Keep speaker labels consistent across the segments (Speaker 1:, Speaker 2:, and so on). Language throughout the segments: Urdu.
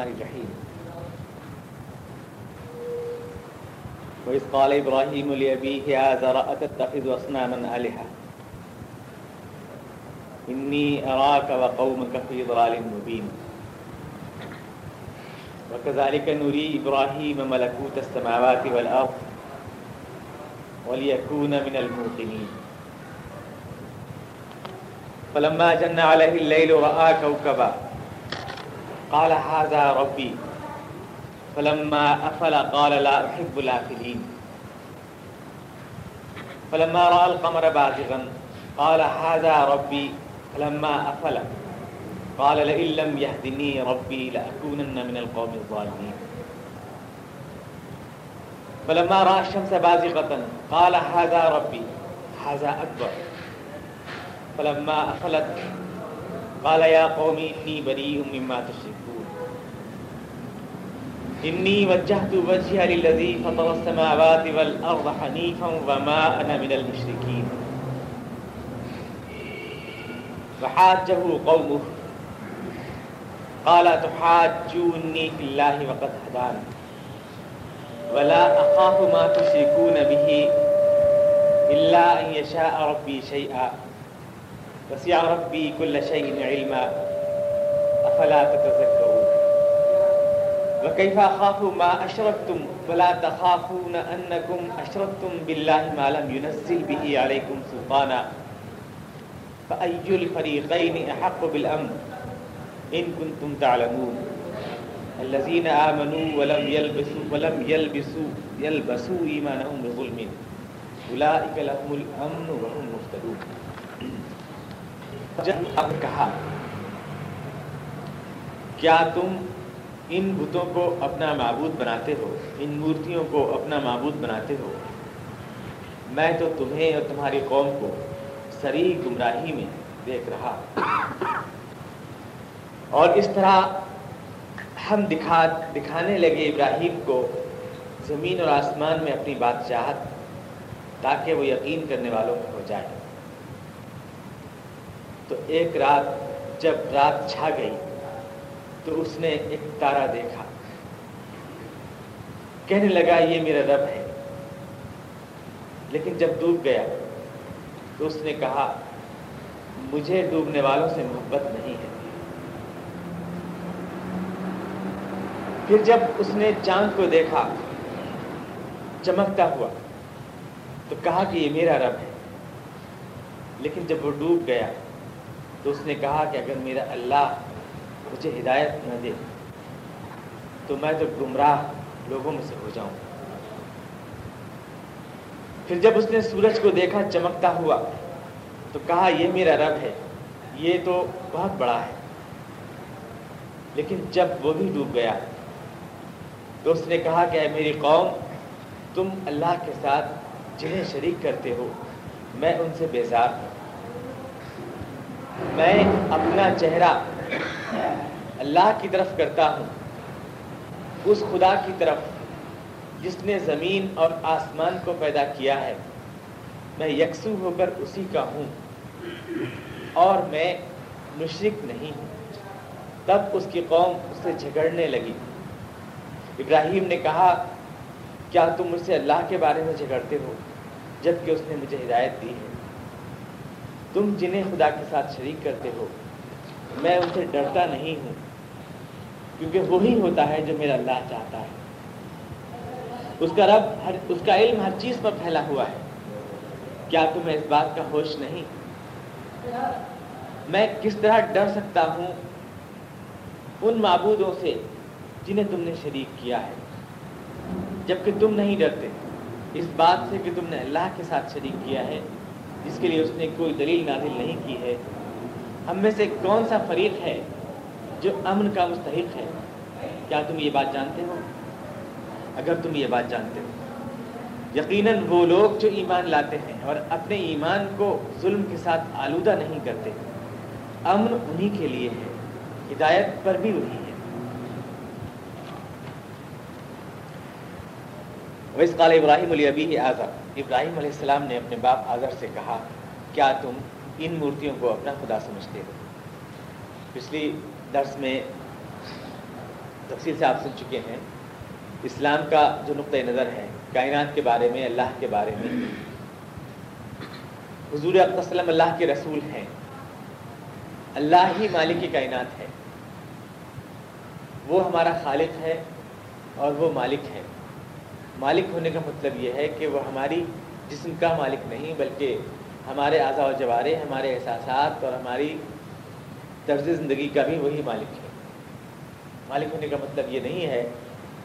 Speaker 1: الرحمن الرحیم وَإِذْ قَالَ إِبْرَاهِيمُ لِأَبِيهِ آزَرَ أَتَتَّخِذُ وَصْنَا مَنْ أَلِحَا إِنِّي أَرَاكَ وَقَوْمَكَ فِي ضَرَالٍ مُبِينٍ وَكَذَلِكَ نُرِي إِبْرَاهِيمَ مَلَكُوتَ السَّمَاوَاتِ وَالْأَرْضِ وَلِيَكُونَ مِنَ الْمُوْقِنِينَ فَلَمَّا جَنَّ عَلَيْهِ اللَّيْلُ رَآكَ وَكَبَا قال هذا ربي فلما أفل قال لا أحب الآفلين فلما رأى القمر بازغا قال هذا ربي فلما أفل قال لئن لم يهدني ربي لأكونن من القوم الظالمين فلما راى الشمس بازغه قال هذا ربي هذا اكبر فلما اخلت قال يا قوم اني بريء مما تشركون اني وجهت وجهي للذي فطر السماوات والارض حنيفا وما انا من المشركين فحاجه قومه قال تحاجوني في الله وقد هدانا ولا اخاف ما تشركون به الا ان يشاء ربي شيئا وسع ربي كل شيء علما افلا تتذكرون وكيف اخاف ما اشركتم فلا تخافون انكم اشركتم بالله ما لم ينزل به عليكم سلطانا فاي الفريقين احق بالامن ان كنتم تعلمون الذين امنوا ولم يلبسوا ولم يلبسوا يلبسوا ايمانهم بظلم اولئك لهم الامن وهم مهتدون جب اب کہا کیا تم ان بتوں کو اپنا معبود بناتے ہو ان مورتیوں کو اپنا معبود بناتے ہو میں تو تمہیں اور تمہاری قوم کو سری گمراہی میں دیکھ رہا اور اس طرح ہم دکھا دکھانے لگے ابراہیم کو زمین اور آسمان میں اپنی بادشاہت تاکہ وہ یقین کرنے والوں ہو جائے تو ایک رات جب رات چھا گئی تو اس نے ایک تارا دیکھا کہنے لگا یہ میرا رب ہے لیکن جب ڈوب گیا تو اس نے کہا مجھے ڈوبنے والوں سے محبت نہیں ہے پھر جب اس نے چاند کو دیکھا چمکتا ہوا تو کہا کہ یہ میرا رب ہے لیکن جب وہ ڈوب گیا تو اس نے کہا کہ اگر میرا اللہ مجھے ہدایت نہ دے تو میں تو گمراہ لوگوں میں سے ہو جاؤں پھر جب اس نے سورج کو دیکھا چمکتا ہوا تو کہا یہ میرا رب ہے یہ تو بہت بڑا ہے لیکن جب وہ بھی ڈوب گیا تو اس نے کہا کہ اے میری قوم تم اللہ کے ساتھ جنہیں شریک کرتے ہو میں ان سے بیزار ہوں میں اپنا چہرہ اللہ کی طرف کرتا ہوں اس خدا کی طرف جس نے زمین اور آسمان کو پیدا کیا ہے میں یکسو ہو کر اسی کا ہوں اور میں مشرق نہیں ہوں تب اس کی قوم اس سے جھگڑنے لگی ابراہیم نے کہا کیا تم مجھ سے اللہ کے بارے میں جھگڑتے ہو جبکہ اس نے مجھے ہدایت دی ہے تم جنہیں خدا کے ساتھ شریک کرتے ہو میں ان سے ڈرتا نہیں ہوں کیونکہ وہی ہوتا ہے جو میرا اللہ چاہتا ہے اس کا رب ہر اس کا علم ہر چیز پر پھیلا ہوا ہے کیا تمہیں اس بات کا ہوش نہیں میں کس طرح ڈر سکتا ہوں ان معبودوں سے جنہیں تم نے شریک کیا ہے جبکہ تم نہیں ڈرتے اس بات سے کہ تم نے اللہ کے ساتھ شریک کیا ہے جس کے لیے اس نے کوئی دلیل نازل نہیں کی ہے ہم میں سے کون سا فریق ہے جو امن کا مستحق ہے کیا تم یہ بات جانتے ہو اگر تم یہ بات جانتے ہو یقیناً وہ لوگ جو ایمان لاتے ہیں اور اپنے ایمان کو ظلم کے ساتھ آلودہ نہیں کرتے امن انہی کے لیے ہے ہدایت پر بھی وہی ہے ویس قال ابراہیم علی ابی آزر ابراہیم علیہ السلام نے اپنے باپ آزر سے کہا کیا تم ان مورتیوں کو اپنا خدا سمجھتے ہو پچھلی درس میں تفصیل سے آپ سن چکے ہیں اسلام کا جو نقطۂ نظر ہے کائنات کے بارے میں اللہ کے بارے میں حضور عبدالسلم اللہ کے رسول ہیں اللہ ہی مالک کائنات ہے وہ ہمارا خالق ہے اور وہ مالک ہے مالک ہونے کا مطلب یہ ہے کہ وہ ہماری جسم کا مالک نہیں بلکہ ہمارے اعضاء و جوارے ہمارے احساسات اور ہماری طرز زندگی کا بھی وہی مالک ہے مالک ہونے کا مطلب یہ نہیں ہے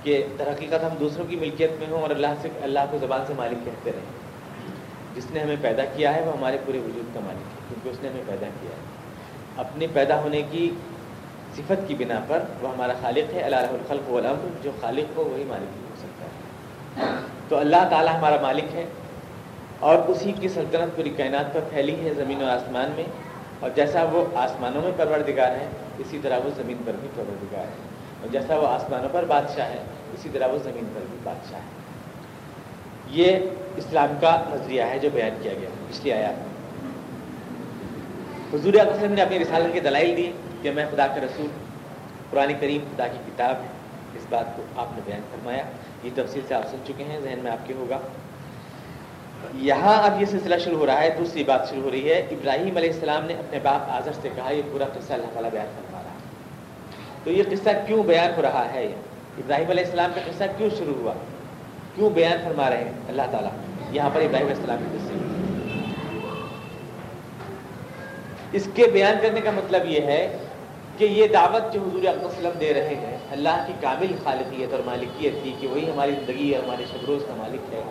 Speaker 1: کہ تحقیقات ہم دوسروں کی ملکیت میں ہوں اور اللہ سے اللہ کو زبان سے مالک کہتے رہیں جس نے ہمیں پیدا کیا ہے وہ ہمارے پورے وجود کا مالک ہے کیونکہ اس نے ہمیں پیدا کیا ہے اپنے پیدا ہونے کی صفت کی بنا پر وہ ہمارا خالق ہے اللہ الخل و جو خالق ہو وہی مالک ہے تو اللہ تعالیٰ ہمارا مالک ہے اور اسی کی سلطنت پوری کائنات پر پھیلی ہے زمین و آسمان میں اور جیسا وہ آسمانوں میں پروردگار ہے اسی طرح وہ زمین پر بھی پروردگار ہے اور جیسا وہ آسمانوں پر بادشاہ ہے اسی طرح وہ زمین پر بھی بادشاہ ہے یہ اسلام کا نظریہ ہے جو بیان کیا گیا اس لیے آیا
Speaker 2: حضور نے اپنی رسالت کے دلائل دی
Speaker 1: کہ میں خدا کے رسول قرآن کریم خدا کی کتاب ہے اس بات کو آپ نے بیان فرمایا یہ تفصیل سے آپ سن چکے ہیں ذہن میں آپ کے ہوگا یہاں اب یہ سلسلہ شروع ہو رہا ہے دوسری بات شروع ہو رہی ہے ابراہیم علیہ السلام نے اپنے باپ آزر سے کہا یہ یہ پورا قصہ قصہ اللہ تعالیٰ بیان بیان رہا رہا تو کیوں ہو ہے ابراہیم علیہ السلام کا قصہ کیوں شروع ہوا کیوں بیان فرما رہے ہیں اللہ تعالیٰ یہاں پر ابراہیم علیہ السلام کی قصے اس کے بیان کرنے کا مطلب یہ ہے کہ یہ دعوت جو حضور علیہ وسلم دے رہے ہیں اللہ کی کامل خالقیت اور مالکیت تھی کہ وہی ہماری زندگی اور ہمارے شب روز کا مالک ہے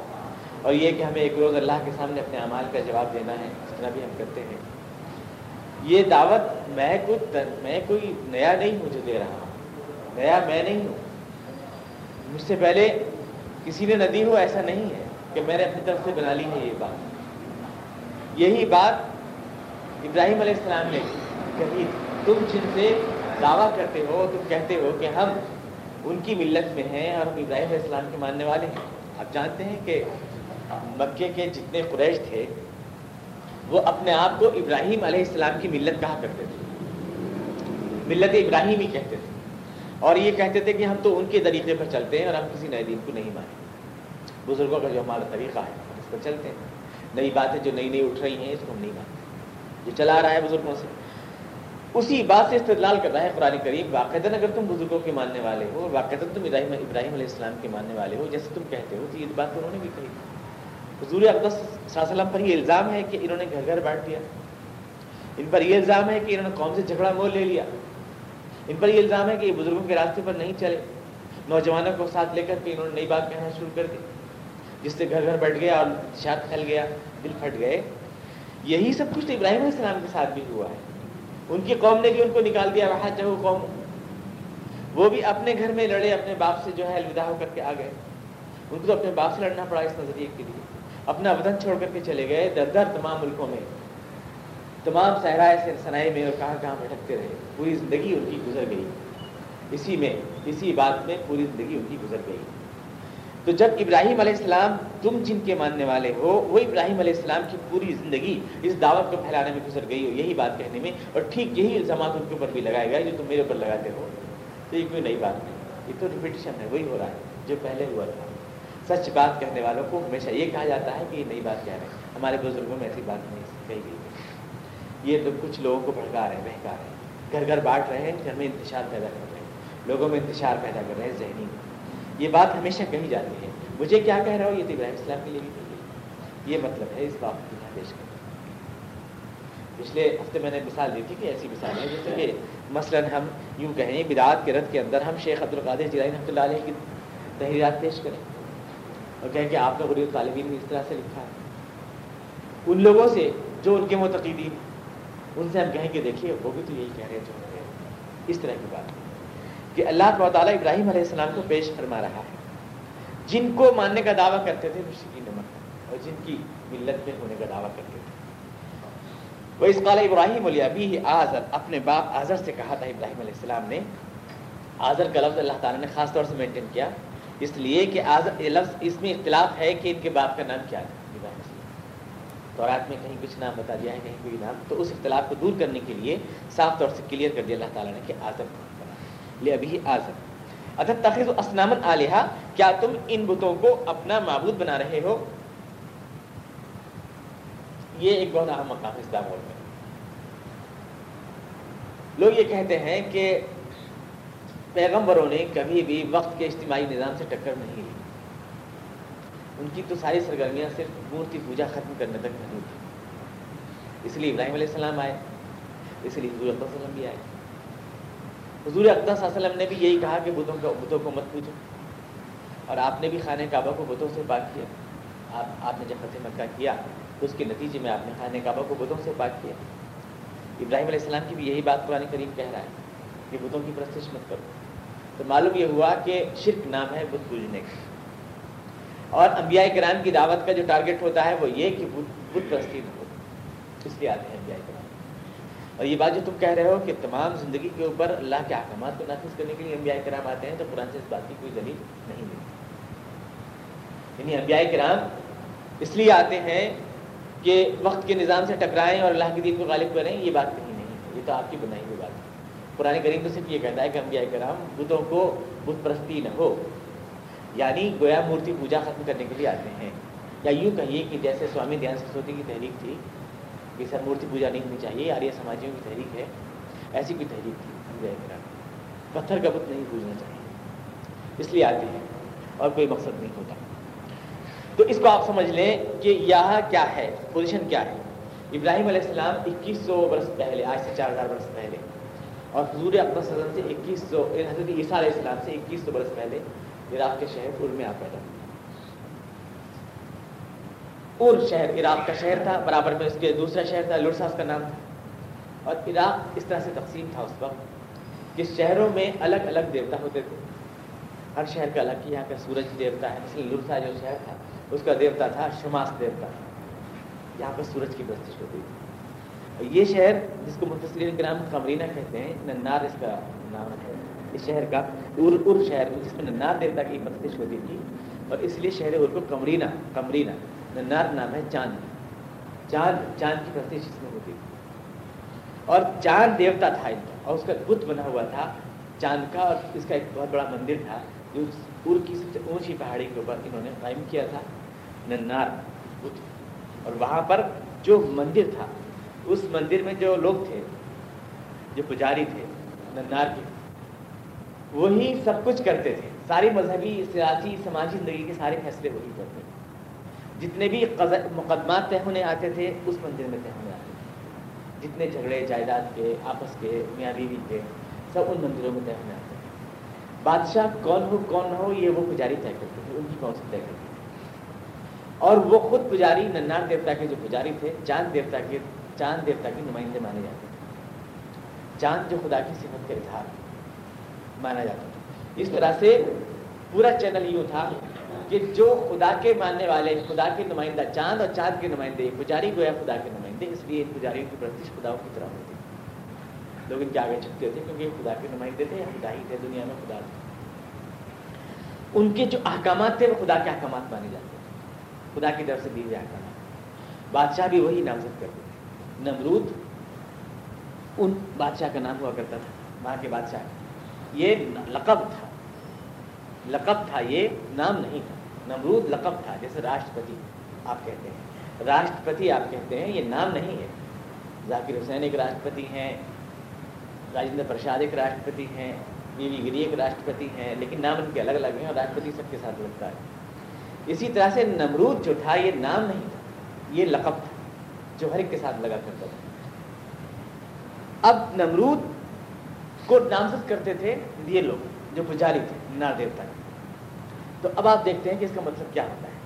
Speaker 1: اور یہ کہ ہمیں ایک روز اللہ کے سامنے اپنے اعمال کا جواب دینا ہے اس طرح بھی ہم کرتے ہیں یہ دعوت میں کچھ میں کوئی نیا نہیں مجھے دے رہا ہوں نیا میں نہیں ہوں مجھ سے پہلے کسی نے نہ دی ایسا نہیں ہے کہ میں نے اپنی طرف سے بنا لی ہے یہ بات یہی بات ابراہیم علیہ السلام نے کہی تم جن سے دعویٰ کرتے ہو تو کہتے ہو کہ ہم ان کی ملت میں ہیں اور ہم ابراہیم علیہ السلام کے ماننے والے ہیں آپ جانتے ہیں کہ مکے کے جتنے قریش تھے وہ اپنے آپ کو ابراہیم علیہ السلام کی ملت کہا کرتے تھے ملت ابراہیم ہی کہتے تھے اور یہ کہتے تھے کہ ہم تو ان کے طریقے پر چلتے ہیں اور ہم کسی نئے دین کو نہیں مانیں بزرگوں کا جو ہمارا طریقہ ہے اس پر چلتے ہیں نئی باتیں جو نئی نئی اٹھ رہی ہیں اس کو ہم نہیں مانتے جو چلا رہا ہے بزرگوں سے اسی بات سے استدلال کر رہا ہے قرآن کریم واقع اگر تم بزرگوں کے ماننے والے ہو واقعہ تم ابراہیم ابراہیم علیہ السلام کے ماننے والے ہو جیسے تم کہتے ہو تو یہ بات تو انہوں نے بھی کہی حضور اقدس صلی اللہ علیہ وسلم پر یہ الزام ہے کہ انہوں نے گھر گھر بانٹ دیا ان پر یہ الزام ہے کہ انہوں نے قوم سے جھگڑا مول لے لیا ان پر یہ الزام ہے کہ یہ بزرگوں کے راستے پر نہیں چلے نوجوانوں کو ساتھ لے کر کے انہوں نے نئی بات کہنا شروع کر دی جس سے گھر گھر بیٹھ گیا اور شاد پھیل گیا دل پھٹ گئے یہی سب کچھ تو ابراہیم علیہ السلام کے ساتھ بھی ہوا ہے ان کی قوم نے بھی ان کو نکال دیا وہاں چاہو قوم وہ بھی اپنے گھر میں لڑے اپنے باپ سے جو ہے الوداع ہو کر کے آ گئے ان کو تو اپنے باپ سے لڑنا پڑا اس نظریے کے لیے اپنا وطن چھوڑ کر کے چلے گئے در در تمام ملکوں میں تمام صحرائے سے سنائے میں اور کہاں کہاں بھٹکتے رہے پوری زندگی ان کی گزر گئی اسی میں اسی بات میں پوری زندگی ان کی گزر گئی تو جب ابراہیم علیہ السلام تم جن کے ماننے والے ہو وہ ابراہیم علیہ السلام کی پوری زندگی اس دعوت کو پھیلانے میں گزر گئی ہو یہی بات کہنے میں اور ٹھیک یہی الزامات ان کے اوپر بھی لگائے گئے جو تم میرے اوپر لگاتے ہو تو یہ کوئی نئی بات نہیں یہ تو ریپیٹیشن ہے وہی ہو رہا ہے جو پہلے ہوا تھا سچ بات کہنے والوں کو ہمیشہ یہ کہا جاتا ہے کہ یہ نئی بات کہہ رہے ہیں ہمارے بزرگوں میں ایسی بات نہیں کہی گئی یہ تو کچھ لوگوں کو بھڑکا رہے ہیں بہکا رہے ہیں گھر گھر بانٹ رہے ہیں گھر میں انتشار پیدا کر رہے ہیں لوگوں میں انتشار پیدا کر رہے ہیں ذہنی یہ بات ہمیشہ کہی جاتی ہے مجھے کیا کہہ رہا ہو یہ تو ابراہیم السلام کے لیے بھی کہی یہ مطلب ہے اس بات پیش کر پچھلے ہفتے میں نے مثال دی تھی کہ ایسی مثال ہے جیسے کہ مثلا ہم یوں کہیں بدعات کے رد کے اندر ہم شیخ عبد القادر جلائی کی تحریرات پیش کریں اور کہیں کہ آپ نے غریب طالبین نے اس طرح سے لکھا ہے ان لوگوں سے جو ان کے متقیدین ان سے ہم کہیں کہ دیکھیے وہ بھی تو یہی کہہ رہے ہیں جو اس طرح کی بات کہ اللہ تعالیٰ ابراہیم علیہ السلام کو پیش فرما رہا ہے جن کو ماننے کا دعویٰ کرتے تھے وہ مکہ اور جن کی ملت میں ہونے کا دعویٰ کرتے تھے وہ اس قال ابراہیم علیہ ابھی آزر اپنے باپ آزر سے کہا تھا ابراہیم علیہ السلام نے آزر کا لفظ اللہ تعالیٰ نے خاص طور سے مینٹین کیا اس لیے کہ آزر یہ لفظ اس میں اختلاف ہے کہ ان کے باپ کا نام کیا تھا تو رات میں کہیں کچھ نام بتا دیا ہے کہیں کوئی نام تو اس اختلاف کو دور کرنے کے لیے صاف طور سے کلیئر کر دیا اللہ تعالیٰ نے ازم کو لبی آزم اچھا تخذ اسنامن آلیہ کیا تم ان بتوں کو اپنا معبود بنا رہے ہو یہ ایک بہت اہم مقام ہے اسلام میں لوگ یہ کہتے ہیں کہ پیغمبروں نے کبھی بھی وقت کے اجتماعی نظام سے ٹکر نہیں لی ان کی تو ساری سرگرمیاں صرف مورتی پوجا ختم کرنے تک نہیں تھی اس لیے ابراہیم علیہ السلام آئے اس لیے حضور اللہ علیہ وسلم بھی آئے حضور وسلم نے بھی یہی کہا کہ بدھوں کو بتوں کو مت پوجو اور آپ نے بھی خانہ کعبہ کو بتوں سے پاک کیا آپ آپ نے جب فتح مکہ کیا تو اس کے نتیجے میں آپ نے خانہ کعبہ کو بتوں سے پاک کیا ابراہیم علیہ السلام کی بھی یہی بات قرآن کریم کہہ رہا ہے کہ بتوں کی پرستش مت کرو تو معلوم یہ ہوا کہ شرک نام ہے بدھ پوجنے کا اور انبیاء کرام کی دعوت کا جو ٹارگیٹ ہوتا ہے وہ یہ کہ بدھ پرستی نہ ہو اس لیے آتے ہیں انبیاء کرام اور یہ بات جو تم کہہ رہے ہو کہ تمام زندگی کے اوپر اللہ کے احکامات کو نافذ کرنے کے لیے انبیاء کرام آتے ہیں تو قرآن سے اس بات کی کوئی دلیل نہیں ملتی یعنی انبیاء کرام اس لیے آتے ہیں کہ وقت کے نظام سے ٹکرائیں اور اللہ کے دین کو غالب کریں یہ بات کہیں نہیں ہے یہ تو آپ کی بنائی ہوئی بات ہے قرآن کریم تو صرف یہ کہتا ہے کہ انبیاء کرام بتوں کو بت پرستی نہ ہو یعنی گویا مورتی پوجا ختم کرنے کے لیے آتے ہیں یا یوں کہیے کہ جیسے سوامی دھیان سرسوتی کی تحریک تھی کہ سر مورتی پوجا نہیں ہونی چاہیے آریا سماجیوں کی تحریک ہے ایسی کوئی تحریک تھی پتھر کا بت نہیں پوجنا چاہیے اس لیے آتی ہے اور کوئی مقصد نہیں ہوتا تو اس کو آپ سمجھ لیں کہ یہاں کیا ہے پوزیشن کیا ہے ابراہیم علیہ السلام اکیس سو برس پہلے آج سے چار ہزار برس پہلے اور حضور اب سے اکیس سو حضرت عیسیٰ علیہ السلام سے اکیس سو برس پہلے عراق کے شہر پور میں آپ شہر عراق کا شہر تھا برابر میں اس کے دوسرا شہر تھا لرساس کا نام تھا اور عراق اس طرح سے تقسیم تھا اس وقت کہ شہروں میں الگ الگ دیوتا ہوتے تھے ہر شہر کا الگ یہاں کا سورج دیوتا ہے اس لیے لڑسا جو شہر تھا اس کا دیوتا تھا شماس دیوتا یہاں پر سورج کی پرستش ہوتی تھی اور یہ شہر جس کو منتصل کے نام کمرینہ کہتے ہیں ننار اس کا نام ہے اس شہر کا ار ار شہر جس میں ننار دیوتا کی پرستش ہوتی تھی اور اس لیے شہر ار کو کمرینہ کمرینہ ننار نام ہے چاند چاند چاند کی پرتیش جس میں ہوتی تھی اور چاند دیوتا تھا ان کا اور اس کا بت بنا ہوا تھا چاند کا اور اس کا ایک بہت بڑا مندر تھا جو پور کی سب سے اونچی پہاڑی کے اوپر انہوں نے قائم کیا تھا ننار بت اور وہاں پر جو مندر تھا اس مندر میں جو لوگ تھے جو پجاری تھے ننار کے وہی سب کچھ کرتے تھے سارے مذہبی سیاسی سماجی زندگی کے سارے فیصلے وہی کرتے تھے جتنے بھی مقدمات طے ہونے آتے تھے اس مندر میں طے ہونے آتے تھے جتنے جھگڑے جائیداد کے آپس کے میاں بیوی کے سب ان مندروں میں طے ہونے آتے تھے بادشاہ کون ہو کون نہ ہو یہ وہ پجاری طے کرتے تھے ان کی سی طے کرتے تھے اور وہ خود پجاری ننار دیوتا کے جو پجاری تھے چاند دیوتا کے چاند دیوتا کے نمائندے مانے جاتے تھے چاند جو خدا کی صفت کا اظہار مانا جاتا تھا اس طرح سے پورا چینل یوں تھا کہ جو خدا کے ماننے والے خدا کے نمائندہ چاند اور چاند کے نمائندے پجاری گویا خدا کے نمائندے اس لیے ان پرتش کے کی طرح ہوتی ہے لوگ ان کے آگے چھپتے تھے کیونکہ یہ خدا کے نمائندے تھے یا خدا ہی تھے دنیا میں خدا تھے ان کے جو احکامات تھے وہ خدا کے احکامات مانے جاتے تھے خدا کی طرف سے دیے احکامات بادشاہ بھی وہی نامزد کرتے تھے نمرود ان بادشاہ کا نام ہوا کرتا تھا وہاں کے بادشاہ یہ لقب تھا لقب تھا یہ نام نہیں تھا نمرود لقب تھا جیسے راشٹرپتی آپ کہتے ہیں راشٹرپتی آپ کہتے ہیں یہ نام نہیں ہے ذاکر حسین ایک راشٹرپتی ہیں راجندر پرساد ایک راشٹرپتی ہیں بی بی گری ایک راشٹرپتی ہیں لیکن نام ان کے الگ الگ ہیں اور راشٹرپتی سب کے ساتھ لگتا ہے اسی طرح سے نمرود جو تھا یہ نام نہیں تھا یہ لقب تھا جو ہر ایک کے ساتھ لگا کرتا تھا اب نمرود کو نامزد کرتے تھے یہ لوگ جو پجاری تھے نار دیوتا کے تو اب آپ دیکھتے ہیں کہ اس کا مطلب کیا ہوتا ہے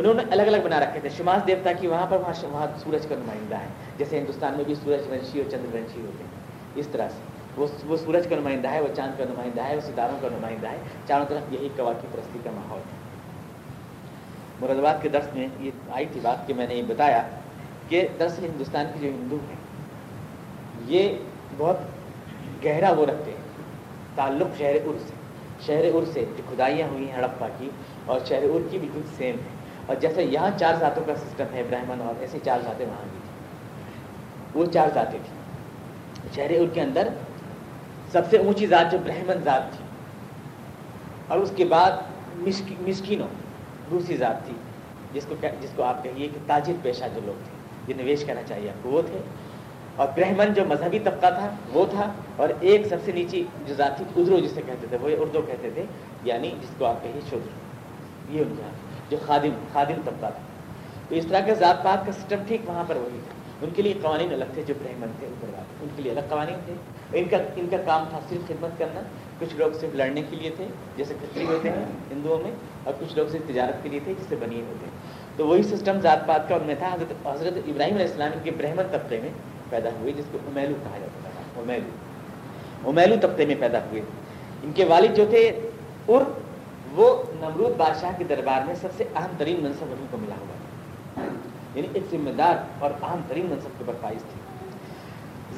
Speaker 1: انہوں نے الگ الگ بنا رکھے تھے شماس دیوتا کی وہاں پر وہاں وہاں سورج کا نمائندہ ہے جیسے ہندوستان میں بھی سورج ونشی اور چندر ونشی ہوتے ہیں اس طرح سے وہ وہ سورج کا نمائندہ ہے وہ چاند کا نمائندہ ہے وہ ستاروں کا نمائندہ ہے چاروں طرف یہی کباب کی پرستی کا ماحول ہے مراد آباد کے درس میں یہ آئی تھی بات کہ میں نے یہ بتایا کہ درس ہندوستان کی جو ہندو ہیں یہ بہت گہرا وہ رکھتے ہیں تعلق شہر عرس سے شہر ار سے جو کھدائیاں ہوئی ہیں ہڑپا کی اور شہر ار کی بالکل سیم ہے اور جیسے یہاں چار ذاتوں کا سسٹم ہے برہمن اور ایسی چار ذاتیں وہاں بھی تھیں وہ چار ذاتیں تھیں شہر ار کے اندر سب سے اونچی ذات جو برہمن ذات تھی اور اس کے بعد مسکینوں دوسری ذات تھی جس کو جس کو آپ کہیے کہ تاجر پیشہ جو لوگ تھے جو نویش کرنا چاہیے آپ کو وہ تھے اور برہمن جو مذہبی طبقہ تھا وہ تھا اور ایک سب سے نیچی جو ذاتی ادرو جسے کہتے تھے وہ اردو کہتے تھے یعنی جس کو آپ کہیں شدر یہ ان کا جو خادم خادم طبقہ تھا تو اس طرح کے ذات پات کا سسٹم ٹھیک وہاں پر وہی تھا ان کے لیے قوانین الگ تھے جو برہمن تھے کے ان کے لیے الگ قوانین تھے ان کا ان کا کام تھا صرف خدمت کرنا کچھ لوگ صرف لڑنے کے لیے تھے جیسے کھتری ہوتے ہیں ہندوؤں میں اور کچھ لوگ صرف تجارت کے لیے تھے جسے بنی ہوتے ہیں تو وہی سسٹم ذات پات کا ان میں تھا حضرت حضرت ابراہیم علیہ السلام کے برہمن طبقے میں پیدا ہوئے جس کو امیلو کہا جاتا تھا امیلو امیلو طبقے میں پیدا ہوئے ان کے والد جو تھے اور وہ نمرود بادشاہ کے دربار میں سب سے اہم ترین منصب ان کو ملا ہوا تھا یعنی ایک ذمہ دار اور اہم ترین منصب کے برفائز تھے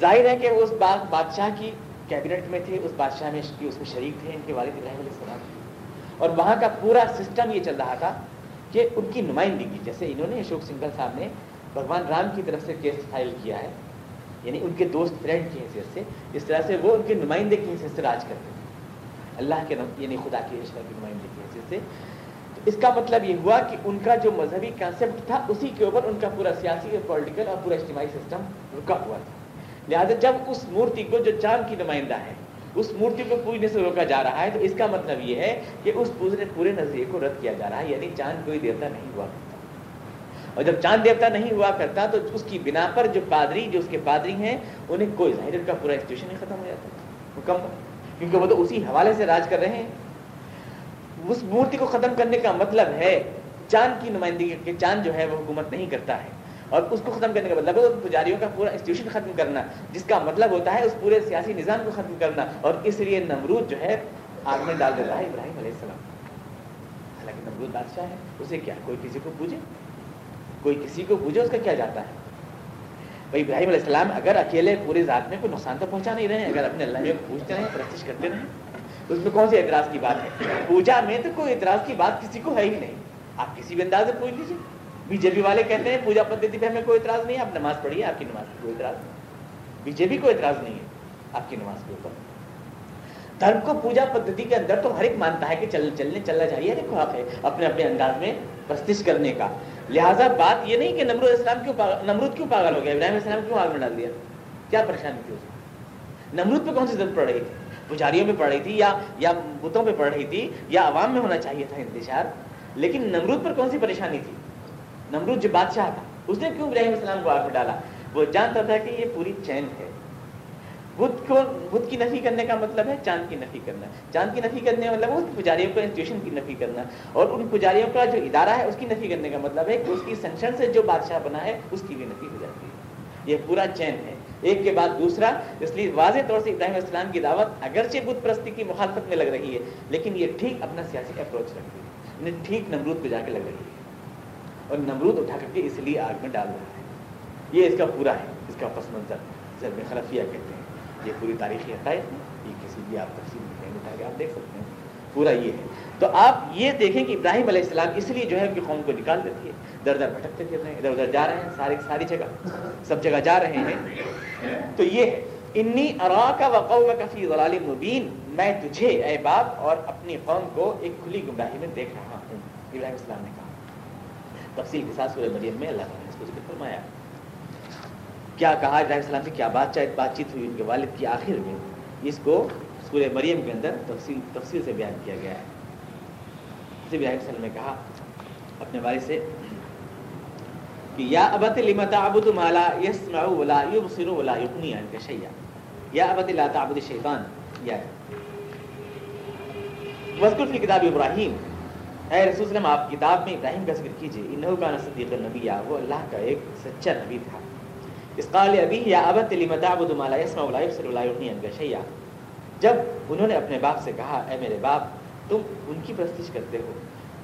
Speaker 1: ظاہر ہے کہ اس بات بادشاہ کی کیبنٹ میں تھے اس بادشاہ میں اس میں شریک تھے ان کے والد علیہ السلام اور وہاں کا پورا سسٹم یہ چل رہا تھا کہ ان کی نمائندگی جیسے انہوں نے اشوک سنگھل صاحب نے بھگوان رام کی طرف سے کیس فائل کیا ہے یعنی ان کے دوست فرینڈ کی حیثیت سے اس طرح سے وہ ان کے نمائندے کی حیثیت سے راج کرتے تھے اللہ کے کے کے نم... یعنی خدا نمائندے کی حیثیت سے تو اس کا کا مطلب یہ ہوا کہ ان جو مذہبی کانسیپٹ تھا اسی کے اوپر ان کا پورا سیاسی اور پولیٹیکل اور پورا اجتماعی سسٹم رکا ہوا تھا لہٰذا جب اس مورتی کو جو چاند کی نمائندہ ہے اس مورتی کو پوجنے سے روکا جا رہا ہے تو اس کا مطلب یہ ہے کہ اس پوجنے پورے نظریے کو رد کیا جا رہا ہے یعنی چاند کوئی دیوتا نہیں ہوا کرتا اور جب چاند دیوتا نہیں ہوا کرتا تو اس کی بنا پر جو پادری جو اس کے پادری ہیں انہیں کوئی ظاہر کا پورا انسٹیٹیوشن نہیں ختم ہو جاتا وہ کم کیونکہ وہ تو اسی حوالے سے راج کر رہے ہیں اس مورتی کو ختم کرنے کا مطلب ہے چاند کی نمائندگی کہ چاند جو ہے وہ حکومت نہیں کرتا ہے اور اس کو ختم کرنے کا مطلب ہے پجاریوں کا پورا انسٹیٹیوشن ختم کرنا جس کا مطلب ہوتا ہے اس پورے سیاسی نظام کو ختم کرنا اور اس لیے نمرود جو ہے
Speaker 2: آگ میں ڈال دیتا ہے ابراہیم
Speaker 1: علیہ السلام حالانکہ نمرود بادشاہ ہے اسے کیا کوئی کسی کو پوجے کوئی کسی کو بوجھے اس کا کیا جاتا ہے بھائی ابراہیم علیہ السلام اگر اکیلے پورے ذات میں کوئی نقصان تو پہنچا نہیں رہے اگر اپنے اللہ میں پوچھتے رہے پرستش کرتے رہے اس میں کون سی اعتراض کی بات ہے پوجا میں تو کوئی اعتراض کی بات کسی کو ہے ہی نہیں آپ کسی بھی انداز سے پوچھ لیجیے بی جے پی والے کہتے ہیں پوجا پدھتی پہ ہمیں کوئی اعتراض نہیں ہے آپ نماز پڑھیے آپ کی نماز کوئی اعتراض نہیں بی جے پی کو اعتراض نہیں ہے آپ کی نماز کے اوپر دھرم کو پوجا پدھتی کے اندر تو ہر ایک مانتا ہے کہ چل چلنے چلنا چاہیے ہر ایک حق ہے اپنے اپنے انداز میں پرستش کرنے کا لہٰذا بات یہ نہیں کہ نمرود اسلام کیوں پاگل نمرود کیوں پاگل ہو گیا ابراہیم اسلام کیوں آگ میں ڈال دیا کیا پریشانی تھی اسے نمرود پہ کون سی ضرورت پڑ رہی تھی پجاریوں پہ پڑ رہی تھی یا بتوں پہ پڑ رہی تھی یا عوام میں ہونا چاہیے تھا انتشار لیکن نمرود پر کون سی پریشانی تھی نمرود جو بادشاہ تھا اس نے کیوں ابراہیم اسلام کو آگ میں ڈالا وہ جانتا تھا کہ یہ پوری چین ہے بدھ کو بدھ کی نفی کرنے کا مطلب ہے چاند کی نفی کرنا چاند کی نفی کرنے کا مطلب ہے پجاریوں کو انسٹیٹیوشن کی نفی کرنا اور ان پجاریوں کا جو ادارہ ہے اس کی نفی کرنے کا مطلب ہے کہ اس کی سنشن سے جو بادشاہ بنا ہے اس کی بھی نفی ہو جاتی ہے یہ پورا چین ہے ایک کے بعد دوسرا اس لیے واضح طور سے ابراہیم السلام کی دعوت اگرچہ بدھ پرستی کی مخالفت میں لگ رہی ہے لیکن یہ ٹھیک اپنا سیاسی اپروچ رکھتی ہے یعنی ٹھیک نمرود پہ جا کے لگ رہی ہے اور نمرود اٹھا کر کے اس لیے آگ میں ڈال رہا ہے یہ اس کا پورا ہے اس کا پس منظر خلفیہ کہتے ہیں یہ پوری تاریخی حقائق یہ کسی بھی آپ تفصیل میں نہیں آپ دیکھ سکتے ہیں پورا یہ ہے تو آپ یہ دیکھیں کہ ابراہیم علیہ السلام اس لیے جو ہے ان کی قوم کو نکال دیتی ہے در در بھٹکتے پھر رہے ہیں ادھر ادھر جا رہے ہیں ساری ساری جگہ سب جگہ جا رہے ہیں تو یہ ہے انی ارا کا وقوم کفی غلال مبین میں تجھے اے باپ اور اپنی قوم کو ایک کھلی گمراہی میں دیکھ رہا ہوں ابراہیم السلام نے کہا تفصیل کے ساتھ سورہ مریم میں اللہ تعالیٰ نے اس کو ذکر فرمایا ہے کیا کہا ابراہیم السلام سے کیا بات چیت بات چیت ہوئی ان کے والد کی آخر میں اس کو سورہ مریم کے اندر تفصیل تفصیل سے بیان کیا گیا ہے اسے ابراہیم السلام نے کہا اپنے والد سے کہ یا ابت لمتعبد ما لا يسمع ولا يبصر ولا يغني عنك شيئا یا ابت لا تعبد الشیطان یا مذکر فی کتاب ابراہیم اے رسول اللہ آپ کتاب میں ابراہیم کا ذکر کیجیے انہو کان صدیق النبی وہ اللہ کا ایک سچا نبی تھا اس قال ابی یا ابت لما تعبد ما لا يسمع ولا يبصر ولا يغني عنك شيئا جب انہوں نے اپنے باپ سے کہا اے میرے باپ تم ان کی پرستش کرتے ہو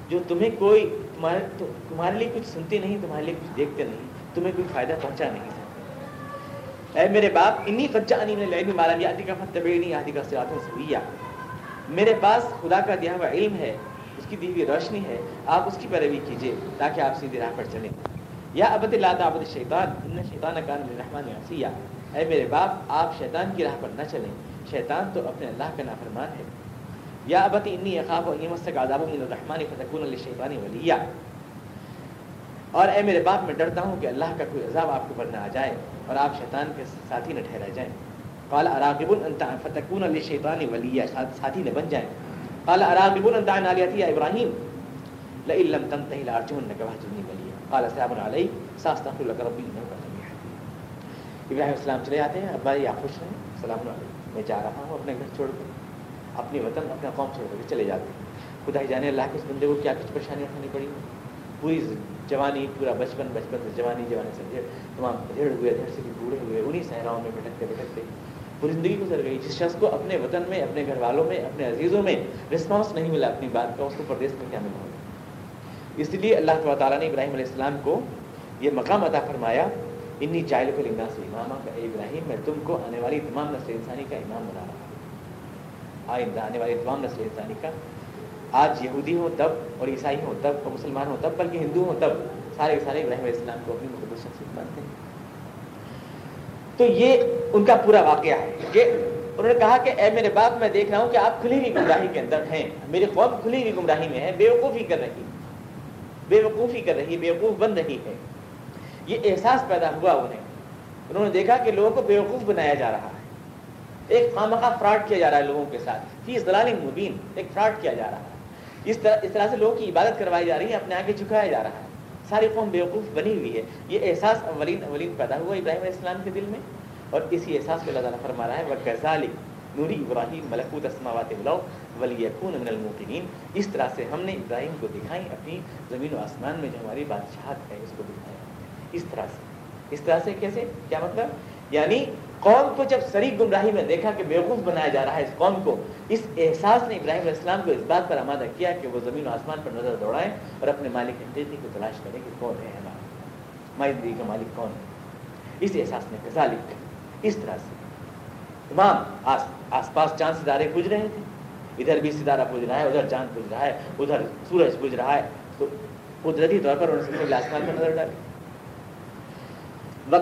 Speaker 1: جو تمہیں کوئی تمہارے تمہارے لیے کچھ سنتے نہیں تمہارے لیے کچھ دیکھتے نہیں تمہیں کوئی فائدہ پہنچا نہیں سکتا اے میرے باپ انی قد جاءنی من العلم ما لم یاتک فتبعنی یا ھذا صراط مستقیم میرے پاس خدا کا دیا ہوا علم ہے اس کی دی ہوئی روشنی ہے آپ اس کی پیروی کیجئے تاکہ آپ سیدھی راہ پر چلیں یا ابد اللہ تعبد شیطان ان شیطان کان الرحمٰن عصیہ اے میرے باپ آپ شیطان کی راہ پر نہ چلیں شیطان تو اپنے اللہ کا نافرمان ہے یا ابت انی اقاب و امسک آداب الرحمٰن فتقون علیہ شیطان ولیہ اور اے میرے باپ میں ڈرتا ہوں کہ اللہ کا کوئی عذاب آپ کے اوپر نہ آ جائے اور آپ شیطان کے ساتھی نہ ٹھہرا جائیں قال اراغب انتا فتقون علیہ شیطان ولیہ ساتھی نہ بن جائیں قال اراغب انتا علیہ ابراہیم لم تم تہ لارجون نہ گواہ جنی ولی قال سلام ربی اعلیٰ سلاب الستابی ابراہیم السلام چلے آتے ہیں ابا یا جی خوش ہیں سلام علیہ میں جا رہا ہوں اپنے گھر چھوڑ کر اپنے وطن اپنا قوم چھوڑ کر چلے جاتے ہیں خدا ہی جانے اللہ کے اس بندے کو کیا کچھ پریشانیاں اٹھانی پڑی پوری جوانی پورا بچپن بچپن سے جوانی جوانی سے تمام ادھیڑ ہوئے ادھیڑ سے بھی بوڑھے ہوئے انہیں صحراؤں میں بھٹکتے بھٹکتے پوری زندگی گزر گئی جس شخص کو اپنے وطن میں اپنے گھر والوں میں اپنے عزیزوں میں رسپانس نہیں ملا اپنی بات کا اس کو پردیش میں کیا ملا اس لیے اللہ تعالیٰ تعالیٰ نے ابراہیم علیہ السلام کو یہ مقام عطا فرمایا انی چائل خود سے امامہ کا ابراہیم میں تم کو آنے والی تمام نسل انسانی کا امام بنا رہا ہوں تمام نسل انسانی کا آج یہودی ہوں تب اور عیسائی ہوں تب اور مسلمان ہوں تب بلکہ ہندو ہوں تب سارے سارے ابراہیم علیہ السلام کو اپنی مقدس شخصیت مانتے ہیں تو یہ ان کا پورا واقعہ ہے کہ انہوں نے کہا کہ اے میرے باپ میں دیکھ رہا ہوں کہ آپ کھلی ہوئی گمراہی کے اندر ہیں میری قوم کھلی ہوئی ہوئی گمراہی میں ہے بے وقوفی کر رہی بے وقوفی کر رہی ہے بے وقوف بن رہی ہے یہ احساس پیدا ہوا انہیں انہوں نے دیکھا کہ لوگوں کو بے وقوف بنایا جا رہا ہے ایک خامخواہ فراڈ کیا جا رہا ہے لوگوں کے ساتھ فیس دلال مبین ایک فراڈ کیا جا رہا ہے اس طرح اس طرح سے لوگوں کی عبادت کروائی جا رہی ہے اپنے آگے جھکایا جا رہا ہے ساری قوم بیوقوف بنی ہوئی ہے یہ احساس اولین اولین پیدا ہوا ابراہیم علیہ السلام کے دل میں اور اسی احساس کو اللہ تعالیٰ فرما رہا ہے وہ نوری ابراہیم ملکوت اسماوات بلاؤ ولی یقون من الموقنین اس طرح سے ہم نے ابراہیم کو دکھائیں اپنی زمین و آسمان میں جو ہماری بادشاہت ہے اس کو دکھائیں اس طرح سے اس طرح سے کیسے کیا مطلب یعنی قوم کو جب سری گمراہی میں دیکھا کہ بیوقوف بنایا جا رہا ہے اس قوم کو اس احساس نے ابراہیم علیہ السلام کو اس بات پر آمادہ کیا کہ وہ زمین و آسمان پر نظر دوڑائیں اور اپنے مالک انتظی کو تلاش کریں کہ کون ہے ہمارا مائندگی کا مالک کون ہے اس احساس نے غزہ اس طرح سے تمام آس, آس پاس چاند ستارے پوج رہے تھے ادھر بھی ستارہ پوج رہا ہے ادھر چاند پوج رہا ہے ادھر سورج پوج رہا ہے تو قدرتی طور پر انہوں نے آسمان پر نظر ڈالی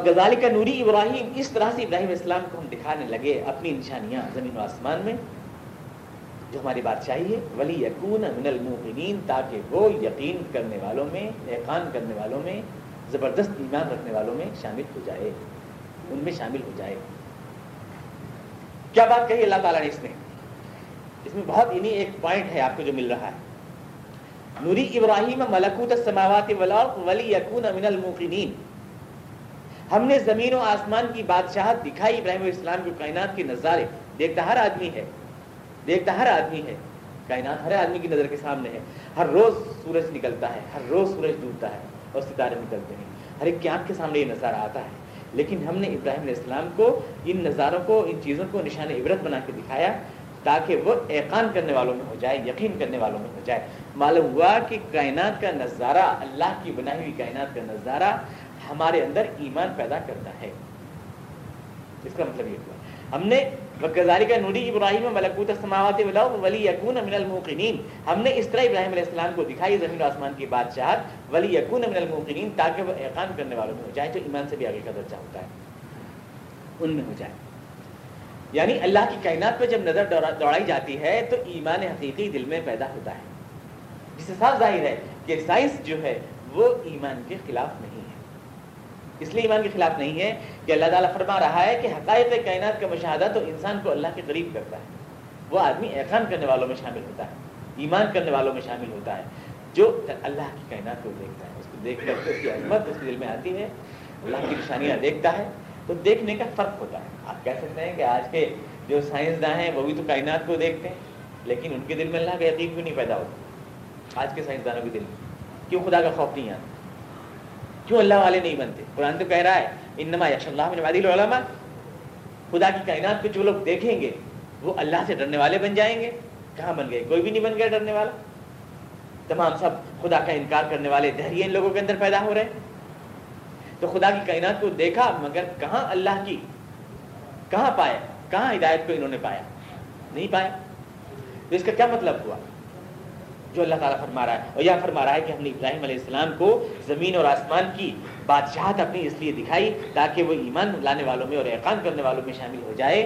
Speaker 1: غزال کا نوری ابراہیم اس طرح سے ابراہیم اسلام کو ہم دکھانے لگے اپنی نشانیاں زمین و آسمان میں جو ہماری بادشاہی ہے ولی یقون من الموقنین تاکہ وہ یقین کرنے والوں میں احقان کرنے والوں میں زبردست ایمان رکھنے والوں میں شامل ہو جائے ان میں شامل ہو جائے کیا بات کہی اللہ تعالیٰ نے اس نے اس میں بہت ایک پوائنٹ ہے آپ کو جو مل رہا ہے نوری ابراہیم ملکوت السماوات ولی یکون من الموقنین ہم نے زمین و آسمان کی بادشاہت دکھائی ابراہیم علیہ السلام کو کائنات کے نظارے دیکھتا ہر آدمی ہے دیکھتا ہر آدمی ہے کائنات ہر آدمی کی نظر کے سامنے ہے ہر روز سورج نکلتا ہے ہر روز سورج ڈوبتا ہے اور ستارے نکلتے ہیں ہر ایک آنکھ کے سامنے یہ نظارہ آتا ہے لیکن ہم نے ابراہیم علیہ السلام کو ان نظاروں کو ان چیزوں کو نشان عبرت بنا کے دکھایا تاکہ وہ ایقان کرنے والوں میں ہو جائے یقین کرنے والوں میں ہو جائے معلوم ہوا کہ کائنات کا نظارہ اللہ کی بنائی ہوئی کائنات کا نظارہ ہمارے اندر ایمان پیدا کرتا ہے اس کا مطلب یہ ہوا ہم نے وَكَذَلِكَ نُرِي عِبْرَاهِيمَ مَلَكُوتَ السَّمَاوَاتِ وَلَوْا وَلِي يَكُونَ مِنَ الْمُوْقِنِينَ ہم نے اس طرح ابراہیم علیہ السلام کو دکھائی زمین و آسمان کی بادشاہت وَلِي يَكُونَ مِنَ الْمُوْقِنِينَ تاکہ وہ اعقان کرنے والوں میں ہو جائے جو ایمان سے بھی آگے کا درجہ ہوتا ہے ان میں ہو جائے یعنی اللہ کی کائنات پہ جب نظر دوڑائی جاتی ہے تو ایمان حقیقی دل میں پیدا ہوتا ہے جس سے صاف ظاہر ہے کہ سائنس جو ہے وہ ایمان کے خلاف نہیں اس لیے ایمان کے خلاف نہیں ہے کہ اللہ تعالیٰ فرما رہا ہے کہ حقائق کائنات کا مشاہدہ تو انسان کو اللہ کے قریب کرتا ہے وہ آدمی احسان کرنے والوں میں شامل ہوتا ہے ایمان کرنے والوں میں شامل ہوتا ہے جو اللہ کی کائنات کو دیکھتا ہے اس کو دیکھ کر اس کی عظمت اس کے دل میں آتی ہے اللہ کی نشانیاں دیکھتا ہے تو دیکھنے کا فرق ہوتا ہے آپ کہہ سکتے ہیں کہ آج کے جو سائنسداں ہیں وہ بھی تو کائنات کو دیکھتے ہیں لیکن ان کے دل میں اللہ کا یقین کیوں نہیں پیدا ہوتا آج کے سائنسدانوں کے دل میں کیوں خدا کا خوف نہیں آتا کیوں اللہ والے نہیں بنتے قرآن تو کہہ رہا ہے انما یش اللہ من عباد العلماء خدا کی کائنات کو جو لوگ دیکھیں گے وہ اللہ سے ڈرنے والے بن جائیں گے کہاں بن گئے کوئی بھی نہیں بن گیا ڈرنے والا تمام سب خدا کا انکار کرنے والے دہریے ان لوگوں کے اندر پیدا ہو رہے ہیں تو خدا کی کائنات کو دیکھا مگر کہاں اللہ کی کہاں پائے کہاں ہدایت کو انہوں نے پایا نہیں پایا تو اس کا کیا مطلب ہوا جو اللہ تعالیٰ فرما رہا ہے اور یہ فرما رہا ہے کہ ہم نے ابراہیم علیہ السلام کو زمین اور آسمان کی بادشاہت اپنی اس لیے دکھائی تاکہ وہ ایمان لانے والوں میں اور احقان کرنے والوں میں شامل ہو جائے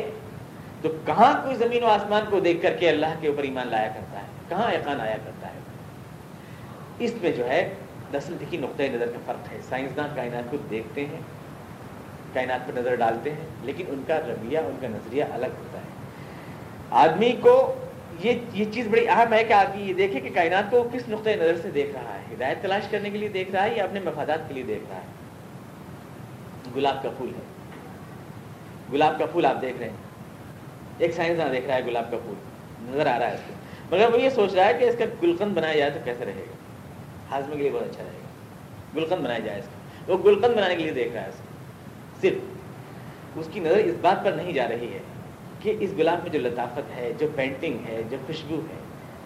Speaker 1: تو کہاں کوئی زمین و آسمان کو دیکھ کر کے اللہ کے اوپر ایمان لایا کرتا ہے کہاں احقان آیا کرتا ہے اس میں جو ہے دراصل دیکھیے نقطۂ نظر کا فرق ہے سائنسدان کائنات کو دیکھتے ہیں کائنات پر نظر ڈالتے ہیں لیکن ان کا رویہ ان کا نظریہ الگ ہوتا ہے آدمی کو یہ یہ چیز بڑی اہم ہے کہ آدمی یہ دیکھے کہ کائنات کو کس نقطۂ نظر سے دیکھ رہا ہے ہدایت تلاش کرنے کے لیے دیکھ رہا ہے یا اپنے مفادات کے لیے دیکھ رہا ہے گلاب کا پھول ہے گلاب کا پھول آپ دیکھ رہے ہیں ایک نہ دیکھ رہا ہے گلاب کا پھول نظر آ رہا ہے اس کو مگر وہ یہ سوچ رہا ہے کہ اس کا گلقند بنایا جائے تو کیسے رہے گا ہاضمے کے لیے بہت اچھا رہے گا گلقند بنایا جائے اس کا وہ گلقند بنانے کے لیے دیکھ رہا ہے اس کو صرف اس کی نظر اس بات پر نہیں جا رہی ہے کہ اس گلاب میں جو لطافت ہے جو پینٹنگ ہے جو خوشبو ہے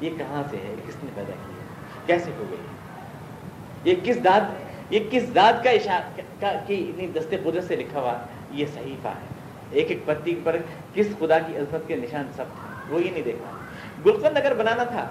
Speaker 1: یہ کہاں سے ہے کس نے پیدا کی ہے کیسے ہو گئی یہ کس داد یہ کس داد کا اشارہ کہ دستے قدرت سے لکھا ہوا یہ صحیفہ ہے ایک ایک پتی پر کس خدا کی عزمت کے نشان سب تھے وہ یہ نہیں دیکھا گلقند اگر بنانا تھا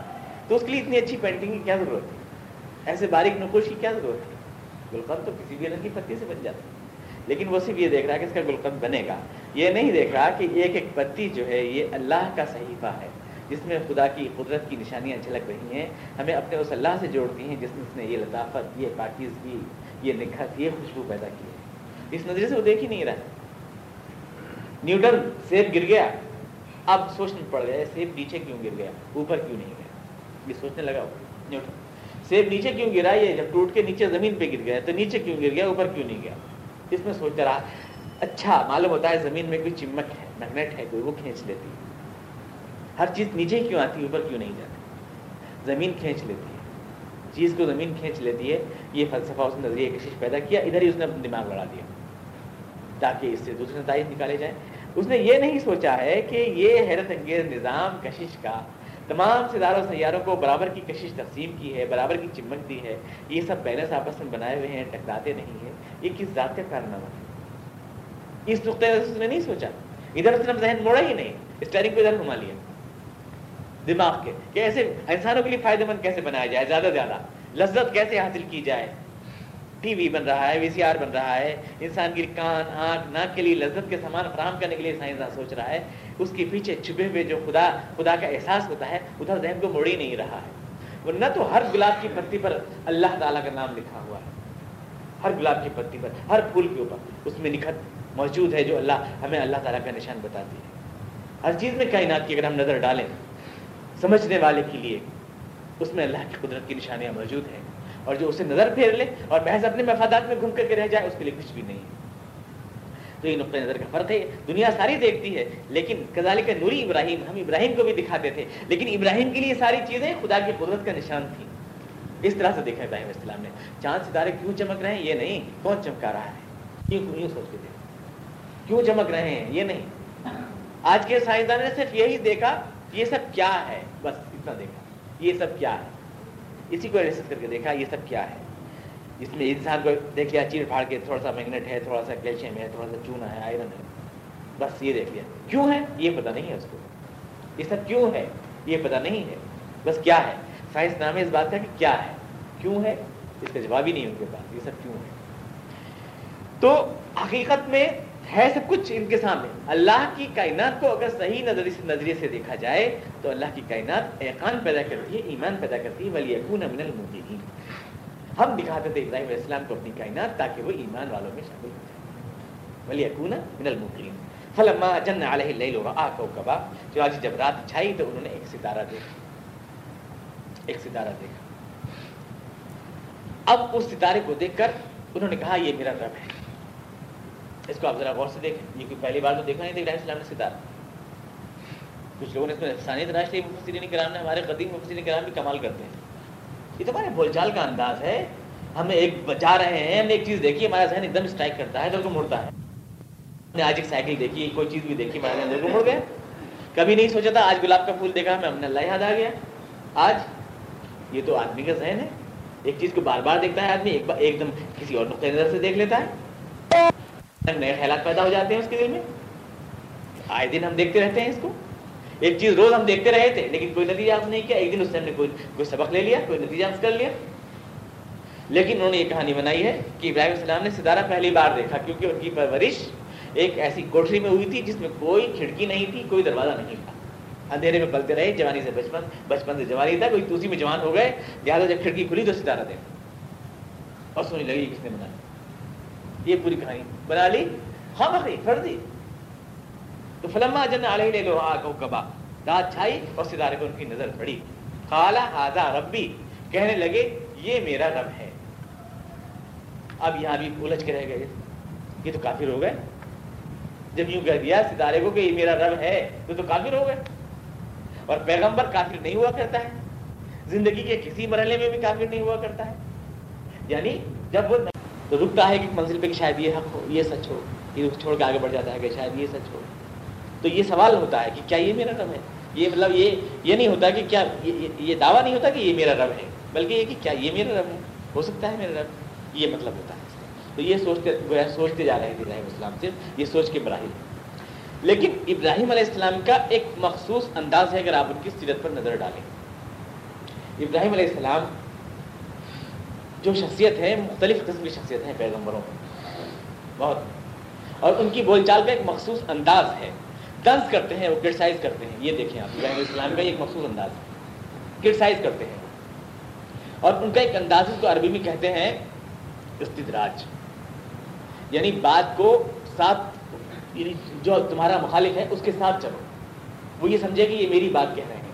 Speaker 1: تو اس کے لیے اتنی اچھی پینٹنگ کی کیا ضرورت تھی ایسے باریک نقوش کی کیا ضرورت تھی گلقند تو کسی بھی رنگ کی پتی سے بن جاتا لیکن وہ صرف یہ دیکھ رہا ہے کہ اس کا گلقند بنے گا یہ نہیں دیکھ رہا کہ ایک ایک پتی جو ہے یہ اللہ کا صحیفہ ہے جس میں خدا کی قدرت کی نشانیاں جھلک رہی ہیں ہمیں اپنے اس اللہ سے جوڑتی ہیں جس نے یہ لطافت یہ پاکیزگی یہ نکھت یہ خوشبو پیدا کی ہے اس نظر سے وہ دیکھ ہی نہیں رہا نیوٹن سیب گر گیا اب سوچنے پڑ گیا سیب نیچے کیوں گر گیا اوپر کیوں نہیں گیا یہ سوچنے لگا نیوٹن سیب نیچے کیوں گرا یہ جب ٹوٹ کے نیچے زمین پہ گر گیا تو نیچے کیوں گر گیا اوپر کیوں نہیں گیا اس میں سوچتا رہا اچھا معلوم ہوتا ہے زمین میں کوئی چمک ہے میگنیٹ ہے کوئی وہ کھینچ لیتی ہے ہر چیز نیچے ہی کیوں آتی ہے اوپر کیوں نہیں جاتی زمین کھینچ لیتی ہے چیز کو زمین کھینچ لیتی ہے یہ فلسفہ اس نے نظریہ کشش پیدا کیا ادھر ہی اس نے اپنا دماغ لڑا دیا تاکہ اس سے دوسرے نتائج نکالے جائیں اس نے یہ نہیں سوچا ہے کہ یہ حیرت انگیز نظام کشش کا تمام ستاروں سیاروں کو برابر کی کشش تقسیم کی ہے برابر کی چمک دی ہے یہ سب بیلنس آپس میں بنائے ہوئے ہیں ٹکراتے نہیں ہیں یہ کس ذات کا کارنامہ اس نقطۂ سے اس نے نہیں سوچا ادھر اس نے ذہن موڑا ہی نہیں اسٹیرنگ کو ادھر گھما لیا دماغ کے کہ ایسے انسانوں کے لیے فائدہ مند کیسے بنایا جائے زیادہ زیادہ لذت کیسے حاصل کی جائے ٹی وی بن رہا ہے وی سی آر بن رہا ہے انسان کی کان آنکھ ناک کے لیے لذت کے سامان فراہم کرنے کے لیے سائنس سائنسداں سوچ رہا ہے اس کے پیچھے چھپے ہوئے جو خدا خدا کا احساس ہوتا ہے ادھر ذہن کو ہی نہیں رہا ہے وہ نہ تو ہر گلاب کی پتی پر اللہ تعالیٰ کا نام لکھا ہوا ہے ہر گلاب کی پتی پر ہر پھول کے اوپر اس میں نکھت موجود ہے جو اللہ ہمیں اللہ تعالیٰ کا نشان بتاتی ہے ہر چیز میں کائنات کی اگر ہم نظر ڈالیں سمجھنے والے کے لیے اس میں اللہ کی قدرت کی نشانیاں موجود ہیں اور جو اسے نظر پھیر لے اور بحث اپنے مفادات میں گھوم کر کے رہ جائے اس کے لیے کچھ بھی نہیں تو یہ نقطۂ نظر کا فرق ہے دنیا ساری دیکھتی ہے لیکن کزال کا نوری ابراہیم ہم ابراہیم کو بھی دکھاتے تھے لیکن ابراہیم کے لیے ساری چیزیں خدا کی قدرت کا نشان تھی اس طرح سے دیکھا ابراہیم السلام نے چاند ستارے کیوں چمک رہے ہیں یہ نہیں کون چمکا رہا ہے کیوں کیوں سوچتے تھے کیوں چمک رہے ہیں یہ نہیں آج کے سائنسدان نے صرف یہی دیکھا یہ سب کیا ہے بس اتنا دیکھا یہ سب کیا ہے اسی کو ریسرچ کر کے دیکھا یہ سب کیا ہے اس میں انسان کو دیکھ لیا چیر پھاڑ کے تھوڑا سا میگنیٹ ہے تھوڑا سا کیلشیم ہے تھوڑا سا چونا ہے آئرن ہے بس یہ دیکھ لیا کیوں ہے یہ پتہ نہیں ہے اس کو یہ سب کیوں ہے یہ پتہ نہیں ہے بس کیا ہے سائنس نام ہے اس بات کا کہ کیا ہے کیوں ہے اس کا جواب ہی نہیں ان کے پاس یہ سب کیوں ہے تو حقیقت میں ہے سب کچھ ان کے سامنے اللہ کی کائنات کو اگر صحیح نظریے سے دیکھا جائے تو اللہ کی کائنات ایقان پیدا کرتی ہے ایمان پیدا کرتی ہے ولی امن المدین ہم دکھاتے تھے ابراہیم علیہ السلام کو اپنی کائنات تاکہ وہ ایمان والوں میں شامل ہو جائے ولی فلما جن علیہ کبا جو آج جب رات چھائی تو انہوں نے ایک ستارہ دیکھا ایک ستارہ دیکھا اب اس ستارے کو دیکھ کر انہوں نے کہا یہ میرا رب ہے اس کو آپ ذرا غور سے دیکھیں یہ کوئی پہلی بار تو دیکھا نہیں دیکھ السلام اسلام ستارہ کچھ لوگوں نے اس میں تلاش لی مفسرین کرام نے ہمارے قدیم مفسرین کرام بھی کمال کرتے ہیں یہ تو ہمارے بول چال کا انداز ہے ہم ایک بچا رہے ہیں ہم نے ایک چیز دیکھی ہمارا ذہن ایک دم اسٹرائک کرتا ہے مڑتا ہے ہم نے آج ایک سائیکل دیکھی کوئی چیز بھی دیکھی ہمارے کو مڑ گئے کبھی نہیں سوچا تھا آج گلاب کا پھول دیکھا ہمیں ہم نے اللہ یاد آ گیا آج یہ تو آدمی کا ذہن ہے ایک چیز کو بار بار دیکھتا ہے آدمی ایک ایک دم کسی اور نقطۂ نظر سے دیکھ لیتا ہے نئے خیالات پیدا ہو جاتے ہیں اس کے دل میں آئے دن ہم دیکھتے رہتے ہیں اس کو ایک چیز روز ہم دیکھتے رہے تھے لیکن کوئی نتیجہ ہم نہیں کیا ایک دن اس نے کوئی کوئی سبق لے لیا کوئی نتیجہ ہم کر لیا لیکن انہوں نے یہ کہانی بنائی ہے کہ ابراہیم السلام نے ستارہ پہلی بار دیکھا کیونکہ ان کی پرورش ایک ایسی کوٹری میں ہوئی تھی جس میں کوئی کھڑکی نہیں تھی کوئی دروازہ نہیں تھا اندھیرے میں پلتے رہے جوانی سے بچپن بچپن سے جوانی تھا کوئی توسی میں جوان ہو گئے لہٰذا جب کھڑکی کھلی تو ستارہ دیکھا اور سونے لگی کس نے بنایا یہ پوری کہانی بنا لی ہاں بخری کر تو فلما جن علیہ لے لو آ کو کبا رات چھائی اور ستارے پر ان کی نظر پڑی کالا آزا ربی کہنے لگے یہ میرا رب ہے اب یہاں بھی الجھ کے رہ گئے یہ تو کافر ہو گئے جب یوں کہہ دیا ستارے کو کہ یہ میرا رب ہے تو تو کافر ہو گئے اور پیغمبر کافر نہیں ہوا کرتا ہے زندگی کے کسی مرحلے میں بھی کافر نہیں ہوا کرتا ہے یعنی جب وہ تو رکتا ہے کہ منزل پہ کہ شاید یہ حق ہو یہ سچ ہو یہ چھوڑ کے آگے بڑھ جاتا ہے کہ شاید یہ سچ ہو تو یہ سوال ہوتا ہے کہ کیا یہ میرا رب ہے یہ مطلب یہ یہ نہیں ہوتا کہ کیا یہ دعویٰ نہیں ہوتا کہ یہ میرا رب ہے بلکہ یہ کہ کیا یہ میرا رب ہے ہو سکتا ہے میرا رب یہ مطلب ہوتا ہے تو یہ سوچتے گویا سوچتے جا رہے ہیں اسلام صرف یہ سوچ کے براہیم لیکن ابراہیم علیہ السلام کا ایک مخصوص انداز ہے اگر آپ ان کی سیرت پر نظر ڈالیں ابراہیم علیہ السلام جو شخصیت ہے مختلف قسم کی شخصیت ہیں پیغمبروں میں بہت اور ان کی بول چال کا ایک مخصوص انداز ہے دنس کرتے ہیں وہ کرٹیسائز کرتے ہیں یہ دیکھیں آپ ابراہیم اسلام کا ایک مخصوص انداز ہے کرٹیسائز کرتے ہیں اور ان کا ایک انداز اس کو عربی میں کہتے ہیں استدراج یعنی بات کو ساتھ یعنی جو تمہارا مخالف ہے اس کے ساتھ چلو وہ یہ سمجھے کہ یہ میری بات کہہ رہے ہیں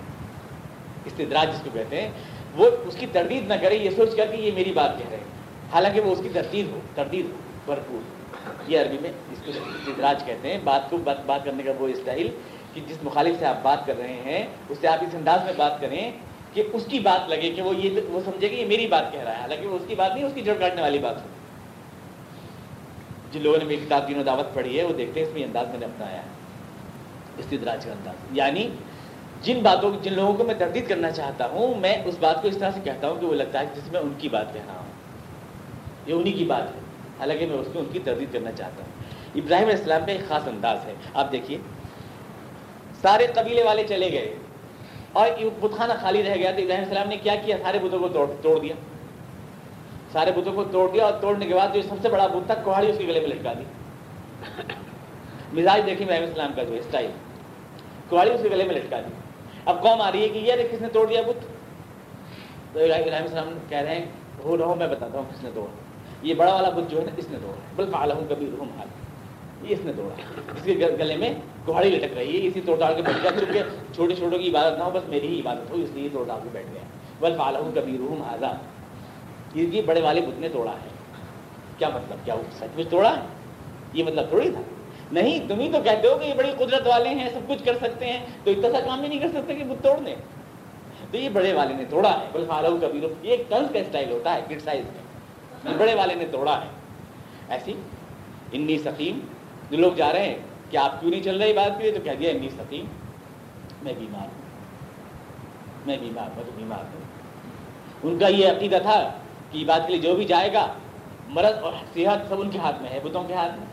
Speaker 1: استدراج جس کو کہتے ہیں وہ اس کی تردید نہ کرے یہ سوچ کر کہ یہ میری بات کہہ رہے ہیں حالانکہ وہ اس کی تردید ہو تردید ہو بھرپور یہ عربی میں اس کو ادراج کہتے ہیں بات کو بات بات کرنے کا وہ اسٹائل کہ جس مخالف سے آپ بات کر رہے ہیں اس سے آپ اس انداز میں بات کریں کہ اس کی بات لگے کہ وہ یہ وہ سمجھے کہ یہ میری بات کہہ رہا ہے حالانکہ وہ اس کی بات نہیں اس کی جڑ کاٹنے والی بات ہو جن لوگوں نے میری کتاب دین و دعوت پڑھی ہے وہ دیکھتے ہیں اس میں انداز میں نے اپنایا ہے استدراج کا انداز یعنی جن باتوں جن لوگوں کو میں تردید کرنا چاہتا ہوں میں اس بات کو اس طرح سے کہتا ہوں کہ وہ لگتا ہے جس میں ان کی بات کہہ رہا ہوں یہ انہی کی بات ہے حالانکہ میں اس کو ان کی تردید کرنا چاہتا ہوں ابراہیم علیہ السلام پہ ایک خاص انداز ہے آپ دیکھیے سارے قبیلے والے چلے گئے اور بتانا خالی رہ گیا تو ابراہیم علیہ السلام نے کیا کیا سارے بتوں کو توڑ توڑ دیا سارے بتوں کو توڑ دیا اور توڑنے کے بعد جو سب سے بڑا بت تھا کوہاڑی اس کے گلے میں لٹکا دی مزاج دیکھیے ابراہیم السلام کا جو اسٹائل کوہاڑی اس کے گلے میں لٹکا دی اب قوم آ رہی ہے کہ یار کس نے توڑ دیا بت تو علیہ السلام کہہ رہے ہیں ہو رہو میں بتاتا ہوں کس نے توڑا یہ بڑا والا بت جو ہے نا اس نے توڑا بل الحم کبھی روح مال یہ اس نے توڑا اس کے گلے میں گھوڑی لٹک رہی ہے اسی توڑ تاڑ کے بیٹھ گیا کیونکہ چھوٹے چھوٹوں کی عبادت نہ ہو بس میری ہی عبادت ہو اس لیے توڑ ڈال کے بیٹھ گیا بل الحم کبھی روح آدھا یہ بڑے والے بت نے توڑا ہے کیا مطلب کیا سچ مچ توڑا یہ مطلب تھوڑی تھا نہیں تم ہی تو کہتے ہو کہ یہ بڑی قدرت والے ہیں سب کچھ کر سکتے ہیں تو اتنا سا کام بھی نہیں کر سکتے کہ بت توڑ دیں تو یہ بڑے والے نے توڑا ہے بلحال کبیرو یہ کل کا اسٹائل ہوتا ہے کرٹیسائز میں بڑے والے نے توڑا ہے ایسی انی سفیم جو لوگ جا رہے ہیں کہ آپ کیوں نہیں چل رہے بات کے تو کہہ دیا انی سفیم میں بیمار ہوں میں بیمار ہوں تو بیمار ہوں ان کا یہ عقیدہ تھا کہ بات کے لیے جو بھی جائے گا مرض اور صحت سب ان کے ہاتھ میں ہے بتوں کے ہاتھ میں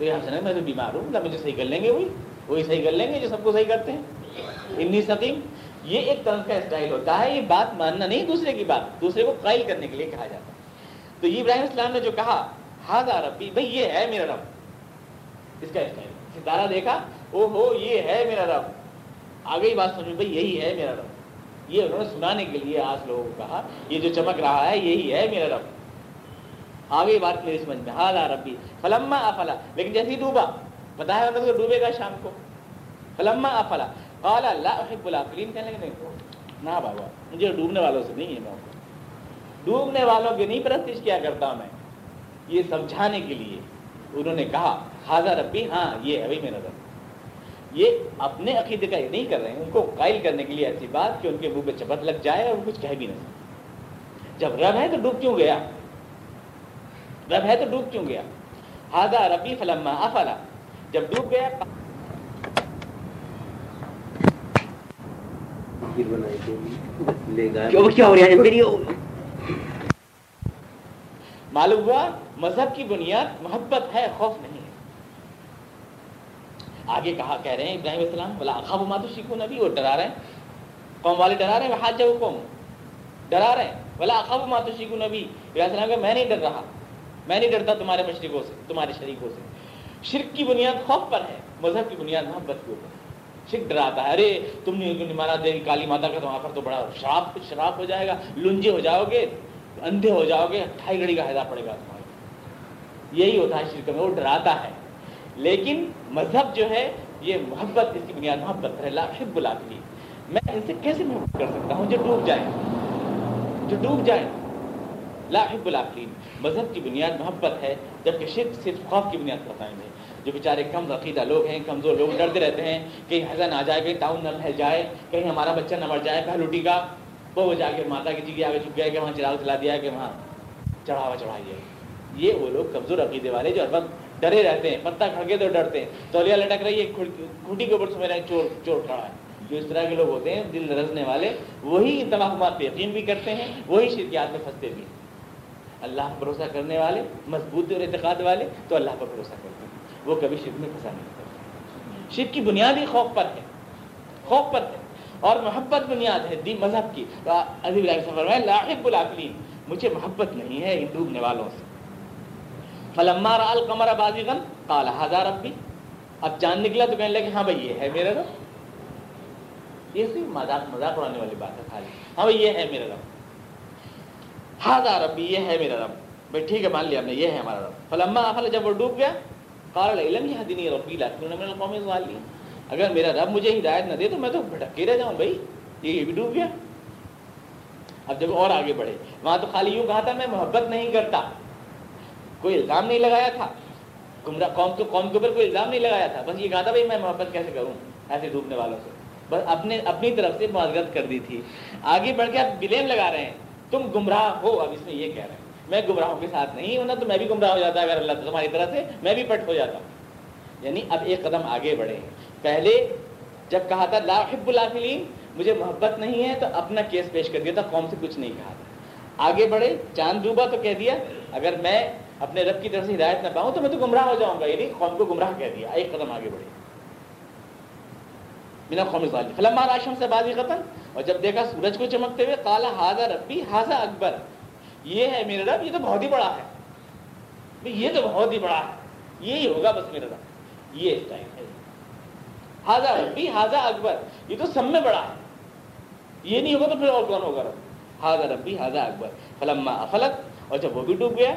Speaker 1: تو یہ ہم سے میں تو بیمار ہوں مطلب مجھے صحیح کر لیں گے وہی وہی صحیح کر لیں گے جو سب کو صحیح کرتے ہیں انی سقیم یہ ایک طرح کا اسٹائل ہوتا ہے یہ بات ماننا نہیں دوسرے کی بات دوسرے کو قائل کرنے کے لیے کہا جاتا ہے تو یہ ابراہیم السلام نے جو کہا ہاضا ربی بھائی یہ ہے میرا رب اس کا اسٹائل ستارہ دیکھا او ہو یہ ہے میرا رب آگے بات سمجھو بھائی یہی ہے میرا رب یہ انہوں نے سنانے کے لیے آج لوگوں کو کہا یہ جو چمک رہا ہے یہی ہے میرا رب آگے بات میری سمجھ میں حالا ربی فلما افلا لیکن جیسے ہی ڈوبا پتا ہے مطلب ڈوبے گا شام کو فلما افلا قال اللہ بلا فلیم کہنے لگے نہ بابا مجھے ڈوبنے والوں سے نہیں ہے موقع ڈوبنے والوں کی نہیں پرستش کیا کرتا میں یہ سمجھانے کے لیے انہوں نے کہا حاضا ربی ہاں یہ ابھی میرا رب یہ اپنے عقیدے کا یہ نہیں کر رہے ہیں ان کو قائل کرنے کے لیے ایسی بات کہ ان کے منہ پہ چپت لگ جائے اور وہ کچھ کہہ بھی نہیں جب رب ہے تو ڈوب کیوں گیا ہے تو ڈوب کیوں گیا ربی فلما افلا جب ڈوب گیا معلوم ہوا مذہب کی بنیاد محبت ہے خوف نہیں ہے آگے کہا کہہ رہے ہیں ابراہیم السلام ماتو السلامات نبی وہ ڈرا رہے ہیں قوم والے ڈرا رہے ہیں قوم ڈرا رہے ہیں بلا خواب ماتو سیک نبی ابراہیم السلام کہ میں نہیں ڈر رہا میں نہیں ڈرتا تمہارے مشرقوں سے تمہارے شریکوں سے شرک کی بنیاد خوف پر ہے مذہب کی بنیاد محبت کے اوپر شرک ڈراتا ہے ارے تم نے مانا دے کالی ماتا کا تو وہاں پر تو بڑا شراب شراب ہو جائے گا لنجے ہو جاؤ گے اندھے ہو جاؤ گے اٹھائی گھڑی کا حیدہ پڑے گا تمہارے یہی ہوتا ہے شرک میں وہ ڈراتا ہے لیکن مذہب جو ہے یہ محبت اس کی بنیاد محبت ہے ہے لاخب بلاکین میں ان سے کیسے محبت کر سکتا ہوں جو ڈوب جائیں جو ڈوب جائیں لاحب بلاقین مذہب کی بنیاد محبت ہے جبکہ شرک صرف خوف کی بنیاد پر قائم ہے جو بیچارے کم عقیدہ لوگ ہیں کمزور لوگ ڈرتے رہتے ہیں کہیں حضا نہ جائے کہیں تعاون نہ پھیل جائے کہیں ہمارا بچہ نہ مر جائے پہلو کا وہ جا کے ماتا کے جی کے آگے چھپ گیا کہ وہاں چراغ چلا دیا کہ وہاں چڑھاوا چڑھائیے یہ وہ لوگ کمزور عقیدے والے جو اربت ڈرے رہتے ہیں پتہ کھڑ گئے تو ڈرتے ہیں تولیا لٹک رہی ہے کھوٹی کے اوپر سمے رہے چور چور ہے جو اس طرح کے لوگ ہوتے ہیں دل رزنے والے وہی تمامات پہ یقین بھی کرتے ہیں وہی شرکیات میں پھنستے بھی ہیں اللہ پر بھروسہ کرنے والے مضبوطی اور اعتقاد والے تو اللہ پر بھروسہ کرتے ہیں وہ کبھی شرک میں پھنسا نہیں کرتے شرک کی بنیاد ہی خوف پر ہے خوف پر ہے اور محبت بنیاد ہے دی مذہب کی لاحب مجھے محبت نہیں ہے ان ڈوبنے والوں سے فلما را القمر اب چاند نکلا تو کہنے لگے ہاں بھائی یہ ہے میرا رب یہ صرف مذاق مذاق اڑانے والی بات ہے خالی ہاں بھائی یہ ہے میرا رب ہاضا ربی یہ ہے میرا رب بھائی ٹھیک ہے مان لیا نے یہ ہے ہمارا رب فلما فل جب وہ ڈوب گیا ربی اگر میرا رب مجھے ہدایت نہ دے تو میں تو بھٹکے رہ جاؤں بھائی یہ بھی ڈوب گیا اب جب اور آگے بڑھے وہاں تو خالی یوں کہا تھا میں محبت نہیں کرتا کوئی الزام نہیں لگایا تھا گمراہ قوم قوم کے اوپر کوئی الزام نہیں لگایا تھا بس یہ کہا تھا بھائی میں محبت کیسے کروں ایسے ڈوبنے والوں سے بس اپنے اپنی طرف سے معذرت کر دی تھی آگے بڑھ کے آپ بلیم لگا رہے ہیں تم گمراہ ہو اب اس میں یہ کہہ رہا ہے میں گمراہوں کے ساتھ نہیں ہوں نا تو میں بھی گمراہ ہو جاتا اگر اللہ تمہاری طرح سے میں بھی پٹ ہو جاتا ہوں یعنی اب ایک قدم آگے بڑھے پہلے جب کہا تھا حب الافلین مجھے محبت نہیں ہے تو اپنا کیس پیش کر دیا تھا قوم سے کچھ نہیں کہا تھا آگے بڑھے چاند ڈوبا تو کہہ دیا اگر میں اپنے رب کی طرف سے ہدایت نہ پاؤں تو میں تو گمراہ ہو جاؤں گا یعنی قوم کو گمراہ کہہ دیا ایک قدم آگے بڑھے من قوم ظالم فلما را شم سے بازی ختم اور جب دیکھا سورج کو چمکتے ہوئے قال حاضر ربی حاضر اکبر یہ ہے میرے رب یہ تو بہت ہی بڑا ہے یہ تو بہت ہی بڑا ہے یہ ہوگا بس میرے رب یہ اس ٹائم ہے حاضر ربی حاضر اکبر یہ تو سب میں بڑا ہے یہ نہیں ہوگا تو پھر اور کون ہوگا رب حاضر ربی حاضر اکبر فلما افلت اور جب وہ بھی ڈوب گیا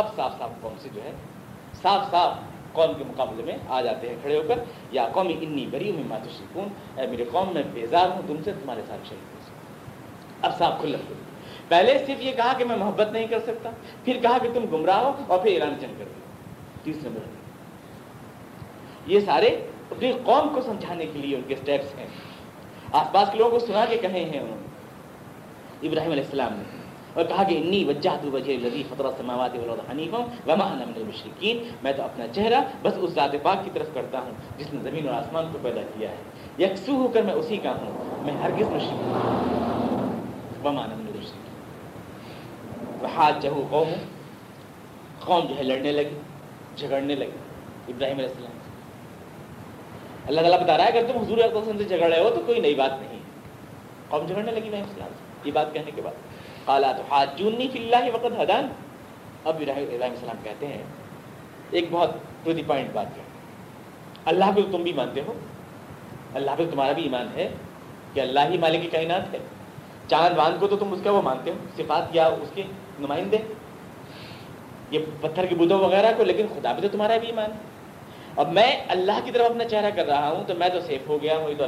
Speaker 1: اب صاف صاف قوم سے جو ہے صاف صاف قوم کے مقابلے میں آ جاتے ہیں کھڑے ہو کر یا قومی انی بری میں ماتو سکون اے میرے قوم میں بیزار ہوں تم سے تمہارے ساتھ شریک ہو سکتا اب صاحب کھل رکھ پہلے صرف یہ کہا کہ میں محبت نہیں کر سکتا پھر کہا کہ تم گمراہ ہو اور پھر ایران چند کر دو تیسرے نمبر یہ سارے اپنی قوم کو سمجھانے کے لیے ان کے اسٹیپس ہیں آس پاس کے لوگوں کو سنا کے کہے ہیں انہوں نے ابراہیم علیہ السلام نے اور کہا کہ انی وجہ وجہ تو انا من المشرکین میں تو اپنا چہرہ بس اس ذات پاک کی طرف کرتا ہوں جس نے زمین اور آسمان کو پیدا کیا ہے یکسو ہو کر میں اسی کا ہوں میں ہر قسم جہو قوم قوم جو ہے لڑنے لگی جھگڑنے لگی ابراہیم علیہ السلام اللہ تعالیٰ بتا رہا ہے اگر تم حضور سے جھگڑ رہے ہو تو کوئی نئی بات نہیں قوم جھگڑنے لگی میں اسلام سے یہ بات کہنے کے بعد قالا تو حاجونی فی اللہ وقت حدان اب ابراہیم علیہ السلام کہتے ہیں ایک بہت ٹو دی پوائنٹ بات کہیں اللہ کو تم بھی مانتے ہو اللہ پہ تمہارا بھی ایمان ہے کہ اللہ ہی مالک کائنات ہے چاند واند کو تو تم اس کا وہ مانتے ہو صفات یا اس کے نمائندے یہ پتھر کے بدھوں وغیرہ کو لیکن خدا پہ تو تمہارا بھی ایمان ہے اب میں اللہ کی طرف اپنا چہرہ کر رہا ہوں تو میں تو سیف ہو گیا ہوں تو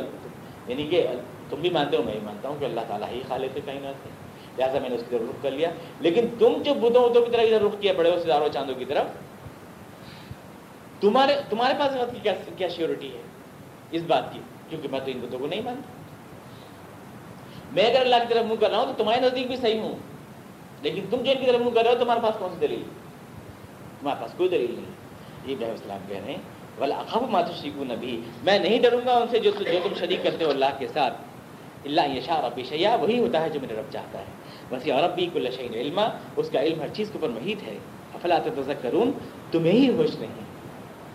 Speaker 1: یعنی کہ تم بھی مانتے ہو میں ہی مانتا ہوں کہ اللہ تعالیٰ ہی خالق کائنات ہے لہٰذا میں نے اس کی طرف رخ کر لیا لیکن تم جو بدھ طرح ادھر رخ کیا بڑے ہو ستاروں چاندوں کی طرف تمہارے تمہارے پاس کی کیا شیورٹی ہے اس بات کی کیونکہ میں تو ان بدھوں کو نہیں مانتا میں اگر اللہ کی طرف منہ کر رہا ہوں تو تمہارے نزدیک بھی صحیح ہوں لیکن تم جو ان کی طرف منہ کر رہے ہو تمہارے پاس کون سی دلیل تمہارے پاس کوئی دلیل نہیں یہ بہ اسلام کہہ رہے ہیں بل اخب نبی میں نہیں ڈروں گا ان سے جو تم شریک کرتے ہو اللہ کے ساتھ اللہ یشا پیشیا وہی ہوتا ہے جو میرے رب چاہتا ہے بس عربی شعین علما اس کا علم ہر چیز کے اوپر محیط ہے افلاط تذکرون تمہیں ہی ہوش نہیں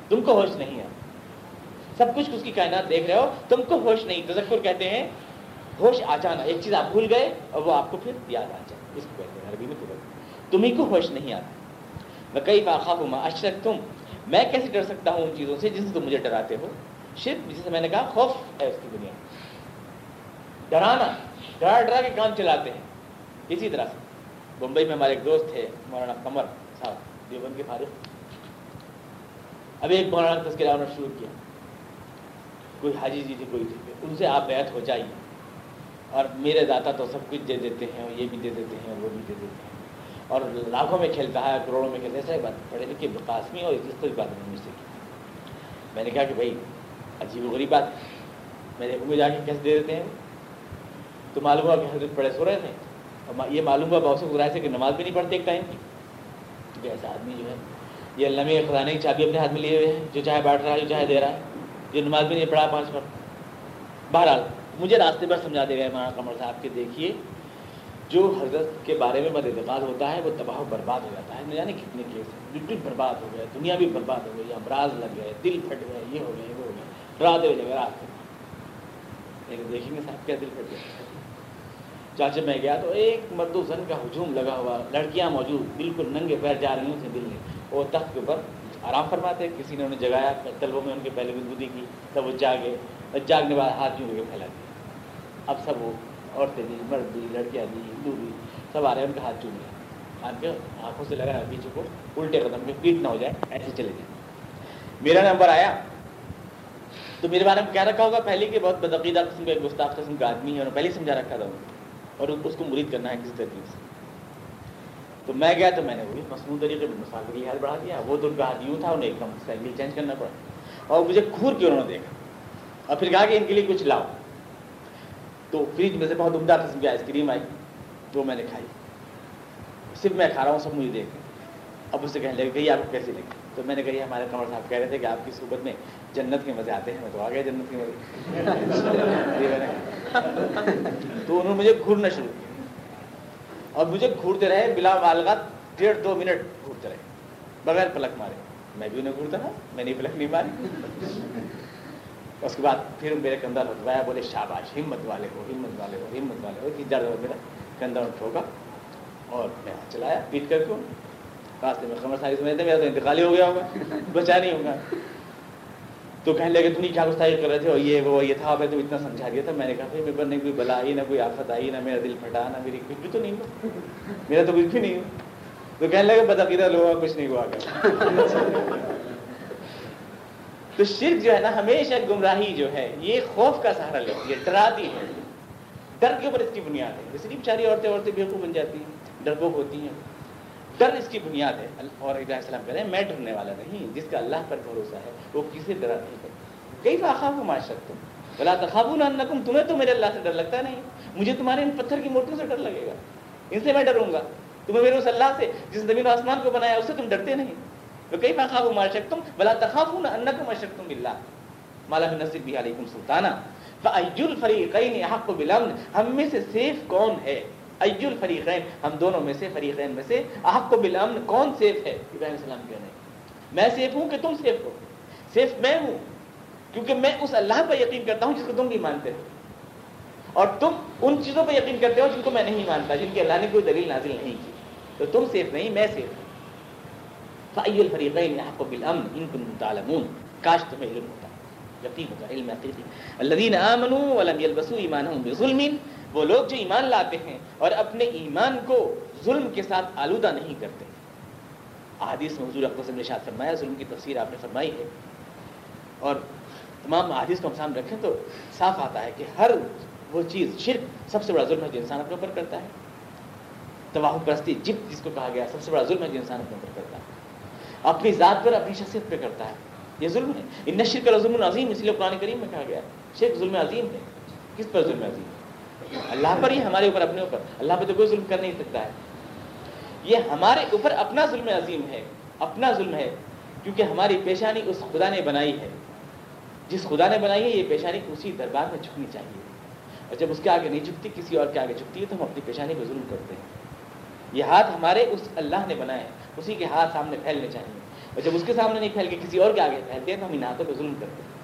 Speaker 1: تم کو ہوش نہیں ہے سب کچھ اس کی کائنات دیکھ رہے ہو تم کو ہوش نہیں تذکر کہتے ہیں ہوش آ جانا ایک چیز آپ بھول گئے اور وہ آپ کو پھر یاد آ جائے اس کو کہتے ہیں عربی میں تمہیں کو ہوش نہیں آتا میں کئی بار تم میں کیسے ڈر سکتا ہوں ان چیزوں سے جن سے تم مجھے ڈراتے ہو شف جس سے میں نے کہا خوف ہے اس کی دنیا ڈرانا ڈرا ڈرا کے کام چلاتے ہیں اسی طرح سے بمبئی میں ہمارے ایک دوست تھے مولانا قمر صاحب دیوبند کے فارغ اب ایک مولانا تذکرہ انہوں نے شروع کیا کوئی حاجی جی تھی کوئی تھی ان سے آپ بیعت ہو جائیے اور میرے داتا تو سب کچھ دے دیتے ہیں یہ بھی دے دیتے ہیں وہ بھی دے دیتے ہیں اور لاکھوں میں کھیلتا ہے کروڑوں میں کھیلتا ہے بات پڑھے لکھے بقاسمی اور اس بات نہیں سے میں نے کہا کہ بھائی عجیب و غریب بات ہے میرے کو جا کے کیسے دے دیتے ہیں تو معلوم ہوا کہ حضرت پڑے سو رہے تھے یہ معلوم ہوا بہت سے غرائب سے کہ نماز بھی نہیں پڑھتے ایک ٹائم کیونکہ ایسا آدمی جو ہے یہ علامی خزانے کی چابی اپنے ہاتھ میں لیے ہوئے ہیں جو چاہے بیٹھ رہا ہے جو چاہے دے رہا ہے جو نماز بھی نہیں پڑھا پانچ پر بہرحال مجھے راستے پر سمجھا دے گئے مانا قمر صاحب کے دیکھیے جو حضرت کے بارے میں اعتماد ہوتا ہے وہ تباہ و برباد ہو جاتا ہے نہ یعنی جانے کتنے ہیں بالکل برباد ہو گیا دنیا بھی برباد ہو گئی امراض لگ گئے دل پھٹ گئے یہ ہو گئے وہ ہو گئے رات ہو جائے رات کو لیکن دیکھیں گے صاحب کیا دل پھٹ گیا چاچے میں گیا تو ایک مرد و زن کا ہجوم لگا ہوا لڑکیاں موجود بالکل ننگے پیر جا رہی ہوں دل میں وہ تخت کے اوپر آرام فرماتے کسی نے انہیں جگایا طلبوں میں ان کے پہلے مضبوطی کی تب وہ جاگے جاگنے بعد ہاتھ جنگ کے پھیلا دیا اب سب وہ عورتیں دی مرد دی لڑکیاں دی سب آ رہے ہیں ان کے ہاتھ چوم لیا آپ کے آنکھوں سے لگایا پیچھے کو الٹے قدم میں پیٹ نہ ہو جائے ایسے چلے جائیں میرا نمبر آیا تو میرے بارے میں کیا رکھا ہوگا پہلے کہ بہت بدعقیدہ قسم کا ایک قسم کا آدمی ہے اور پہلے سمجھا رکھا تھا اور اس کو مرید کرنا ہے کسی طریقے سے تو میں گیا تو میں نے وہی مصنوع طریقے مسال مسافری حال بڑھا دیا وہ تو ان کا ہاتھ یوں تھا انہیں ایک دم سائیکل چینج کرنا پڑا اور مجھے کے کیوں نے دیکھا اور پھر کہا کہ ان کے لیے کچھ لاؤ تو فریج میں سے بہت عمدہ قسم کی آئس کریم آئی وہ میں نے کھائی صرف میں کھا رہا ہوں سب مجھے دیکھ اب اس سے کہنے لگے یہ آپ کو کیسے لگے تو میں نے کہی ہمارے کمر صاحب کہہ رہے تھے کہ آپ کی صوبت میں جنت کے مزے آتے ہیں میں تو آ گیا جنت کے مزے تو انہوں نے مجھے گھورنا شروع کیا اور مجھے گھورتے رہے بلا والگا ڈیڑھ دو منٹ گھورتے رہے بغیر پلک مارے میں بھی انہیں گھورتا رہا میں نے پلک نہیں ماری اس کے بعد پھر میرے کندھا رتوایا بولے شاباش ہمت والے ہو ہمت والے ہو ہمت والے ہو کہ جرد میرا کندھا ٹھوکا اور میں چلایا پیٹ کر کے راستے میں خمر سائز سمجھتے میرا تو انتقالی ہو گیا ہوگا بچا نہیں ہوگا تو کہنے لگے تم نہیں کیا گستاخی کر رہے تھے اور یہ وہ یہ تھا میں تم اتنا سمجھا دیا تھا میں نے کہا میرے پر نہیں کوئی بلا آئی نہ کوئی آفت آئی نہ میرا دل پھٹا نہ میری کچھ بھی تو نہیں میرا تو کچھ بھی نہیں تو کہنے لگے پتا کدھر لوگ کچھ نہیں ہوا کر تو شرک جو ہے نا ہمیشہ گمراہی جو ہے یہ خوف کا سہارا لیتی ہے ڈراتی ہے ڈر کے اوپر اس کی بنیاد ہے اس لیے بیچاری عورتیں عورتیں بےکو بن جاتی ہیں ڈرپوک ہوتی ہیں ڈر اس کی بنیاد ہے اور ابراہیم السلام کہہ رہے ہیں میں ڈرنے والا نہیں جس کا اللہ پر بھروسہ ہے وہ کسی ڈرا نہیں کرتا کئی باخاب ہوں معاشرت تم بلا تخاب نکم تمہیں تو میرے اللہ سے ڈر لگتا نہیں مجھے تمہارے ان پتھر کی مورتیوں سے ڈر لگے گا ان سے میں ڈروں گا تمہیں میرے اس اللہ سے جس زمین و آسمان کو بنایا اس سے تم ڈرتے نہیں تو کئی باخاب ہوں معاشرت تم بلا تخاب نکم اشرک تم بلّہ مالام نصر بھی علیکم سلطانہ فعی الفری قئی نے بلند ہم میں سے سیف کون ہے ای الفریقین ہم دونوں میں سے فریقین میں سے آپ کو بالامن کون سیف ہے ابراہیم السلام کیوں نہیں میں سیف ہوں کہ تم سیف ہو سیف میں ہوں کیونکہ میں اس اللہ پر یقین کرتا ہوں جس کو تم بھی مانتے ہو اور تم ان چیزوں پہ یقین کرتے ہو جن کو میں نہیں مانتا جن کے اللہ نے کوئی دلیل نازل نہیں کی تو تم سیف نہیں میں سیف ہوں فعی الفریقین آپ کو بالامن ان کو متعلم کاش تمہیں علم ہوتا یقین ہوتا علم اللہ دین امن ولم یلبسو ایمان ہوں وہ لوگ جو ایمان لاتے ہیں اور اپنے ایمان کو ظلم کے ساتھ آلودہ نہیں کرتے میں حضور اقبال نے شاد فرمایا ظلم کی تفسیر آپ نے فرمائی ہے اور تمام حادث کو ہم سامنے رکھیں تو صاف آتا ہے کہ ہر وہ چیز شرک سب سے بڑا ظلم ہے جو انسان اپنے اوپر کرتا ہے تواہ پرستی جب جس کو کہا گیا سب سے بڑا ظلم ہے جو انسان اپنے اوپر کرتا ہے اپنی ذات پر اپنی شخصیت پہ کرتا ہے یہ ظلم ہے ان نشر کا ظلم عظیم اس لیے قرآن کریم میں کہا گیا شرک ظلم عظیم ہے کس پر ظلم عظیم ہے اللہ پر ہی ہمارے اوپر اپنے اوپر اللہ پہ تو کوئی ظلم کر نہیں سکتا ہے یہ ہمارے اوپر اپنا ظلم عظیم ہے اپنا ظلم ہے کیونکہ ہماری پیشانی اس خدا نے بنائی ہے جس خدا نے بنائی ہے یہ پیشانی اسی دربار میں جھکنی چاہیے اور جب اس کے آگے نہیں جھکتی کسی اور کے آگے جھکتی ہے تو ہم اپنی پیشانی کو ظلم کرتے ہیں یہ ہاتھ ہمارے اس اللہ نے بنائے ہیں اسی کے ہاتھ سامنے پھیلنے چاہیے اور جب اس کے سامنے نہیں پھیل کے کسی اور کے آگے پھیلتے ہیں تو ہم ان ہاتھوں پہ ظلم کرتے ہیں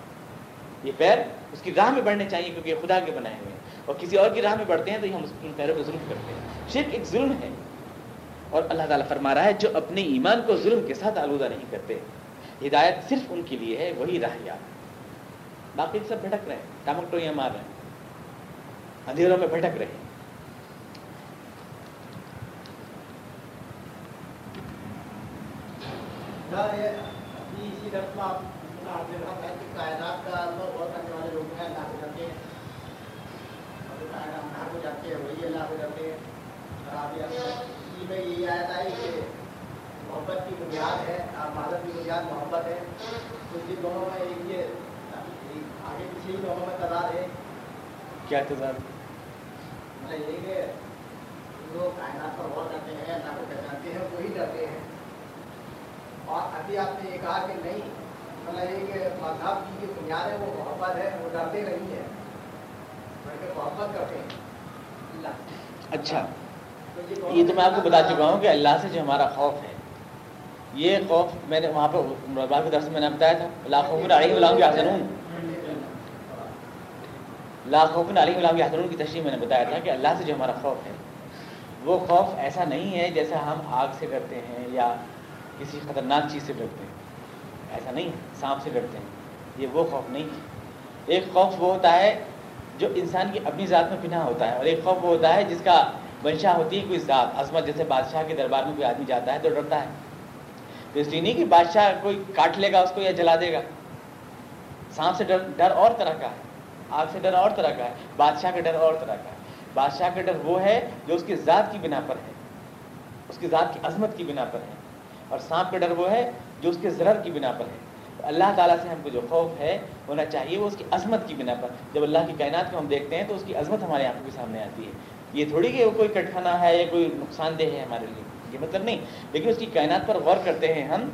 Speaker 1: یہ پیر اس کی راہ میں بڑھنے چاہیے کیونکہ یہ خدا کے بنائے ہوئے ہیں اور کسی اور کی راہ میں بڑھتے ہیں تو ہم ان پیروں کو ظلم کرتے ہیں شرک ایک ظلم ہے اور اللہ تعالیٰ فرما رہا ہے جو اپنے ایمان کو ظلم کے ساتھ آلودہ نہیں کرتے ہدایت صرف ان کے لیے ہے وہی راہ یاد باقی سب بھٹک رہے ہیں ٹامک ٹوئیاں مار رہے ہیں اندھیروں میں بھٹک رہے ہیں کائنات کا بہت آنے والے لوگ ہیں اللہ کے جاتے ہیں وہی اللہ ہیں اور آپ یہی آیا کہ محبت کی بنیاد ہے کی بنیاد محبت ہے دونوں میں یہ آگے ہی دونوں میں ہے کیا تبادلہ کہ لوگ کائنات پر غور کرتے ہیں ہیں وہی ڈرتے ہیں اور ابھی آپ نے یہ کہا کہ نہیں مطلب یہ کہ مذہب کی جو بنیاد ہے وہ محبت ہے وہ ڈرتے نہیں ہیں اچھا یہ تو میں آپ کو بتا چکا ہوں کہ اللہ سے جو ہمارا خوف ہے یہ خوف میں نے وہاں پہ نے بتایا تھا لاکھوں غلام علی گلام لاکھوں علی غلام کے حسن کی تشریح میں نے بتایا تھا کہ اللہ سے جو ہمارا خوف ہے وہ خوف ایسا نہیں ہے جیسا ہم آگ سے کرتے ہیں یا کسی خطرناک چیز سے ڈرتے ہیں ایسا نہیں سانپ سے ڈرتے ہیں یہ وہ خوف نہیں ہے ایک خوف وہ ہوتا ہے جو انسان کی اپنی ذات میں پناہ ہوتا ہے اور ایک خوف وہ ہوتا ہے جس کا منشا ہوتی ہے کوئی ذات عظمت جیسے بادشاہ کے دربار میں کوئی آدمی جاتا ہے تو ڈرتا ہے تو اس لیے نہیں کہ بادشاہ کوئی کاٹ لے گا اس کو یا جلا دے گا سانپ سے ڈر ڈر اور طرح کا ہے آگ سے ڈر اور طرح کا ہے بادشاہ کا ڈر اور طرح کا ہے بادشاہ کا ڈر وہ ہے جو اس کی ذات کی بنا پر ہے اس کی ذات کی عظمت کی بنا پر ہے اور سانپ کا ڈر وہ ہے جو اس کے ضرر کی بنا پر ہے اللہ تعالیٰ سے ہم کو جو خوف ہے ہونا چاہیے وہ اس کی عظمت کی بنا پر جب اللہ کی کائنات کو ہم دیکھتے ہیں تو اس کی عظمت ہمارے آنکھوں کے سامنے آتی ہے یہ تھوڑی کہ وہ کوئی کٹخانہ ہے یا کوئی نقصان دہ ہے ہمارے لیے یہ مطلب نہیں لیکن اس کی کائنات پر غور کرتے ہیں ہم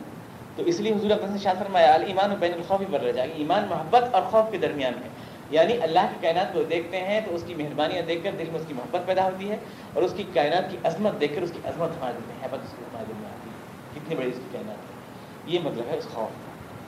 Speaker 1: تو اس لیے حضور شاہ فرمایا ایمان و بین الخوفی بر رہ جائے ایمان محبت اور خوف کے درمیان ہے یعنی اللہ کی کائنات کو دیکھتے ہیں تو اس کی مہربانیاں دیکھ کر دل میں اس کی محبت پیدا ہوتی ہے اور اس کی کائنات کی عظمت دیکھ کر اس کی عظمت ہمارے دل میں حبت اس کی ہمارے دل میں آتی ہے کتنی بڑی اس کی کائنات ہے یہ مطلب ہے اس خوف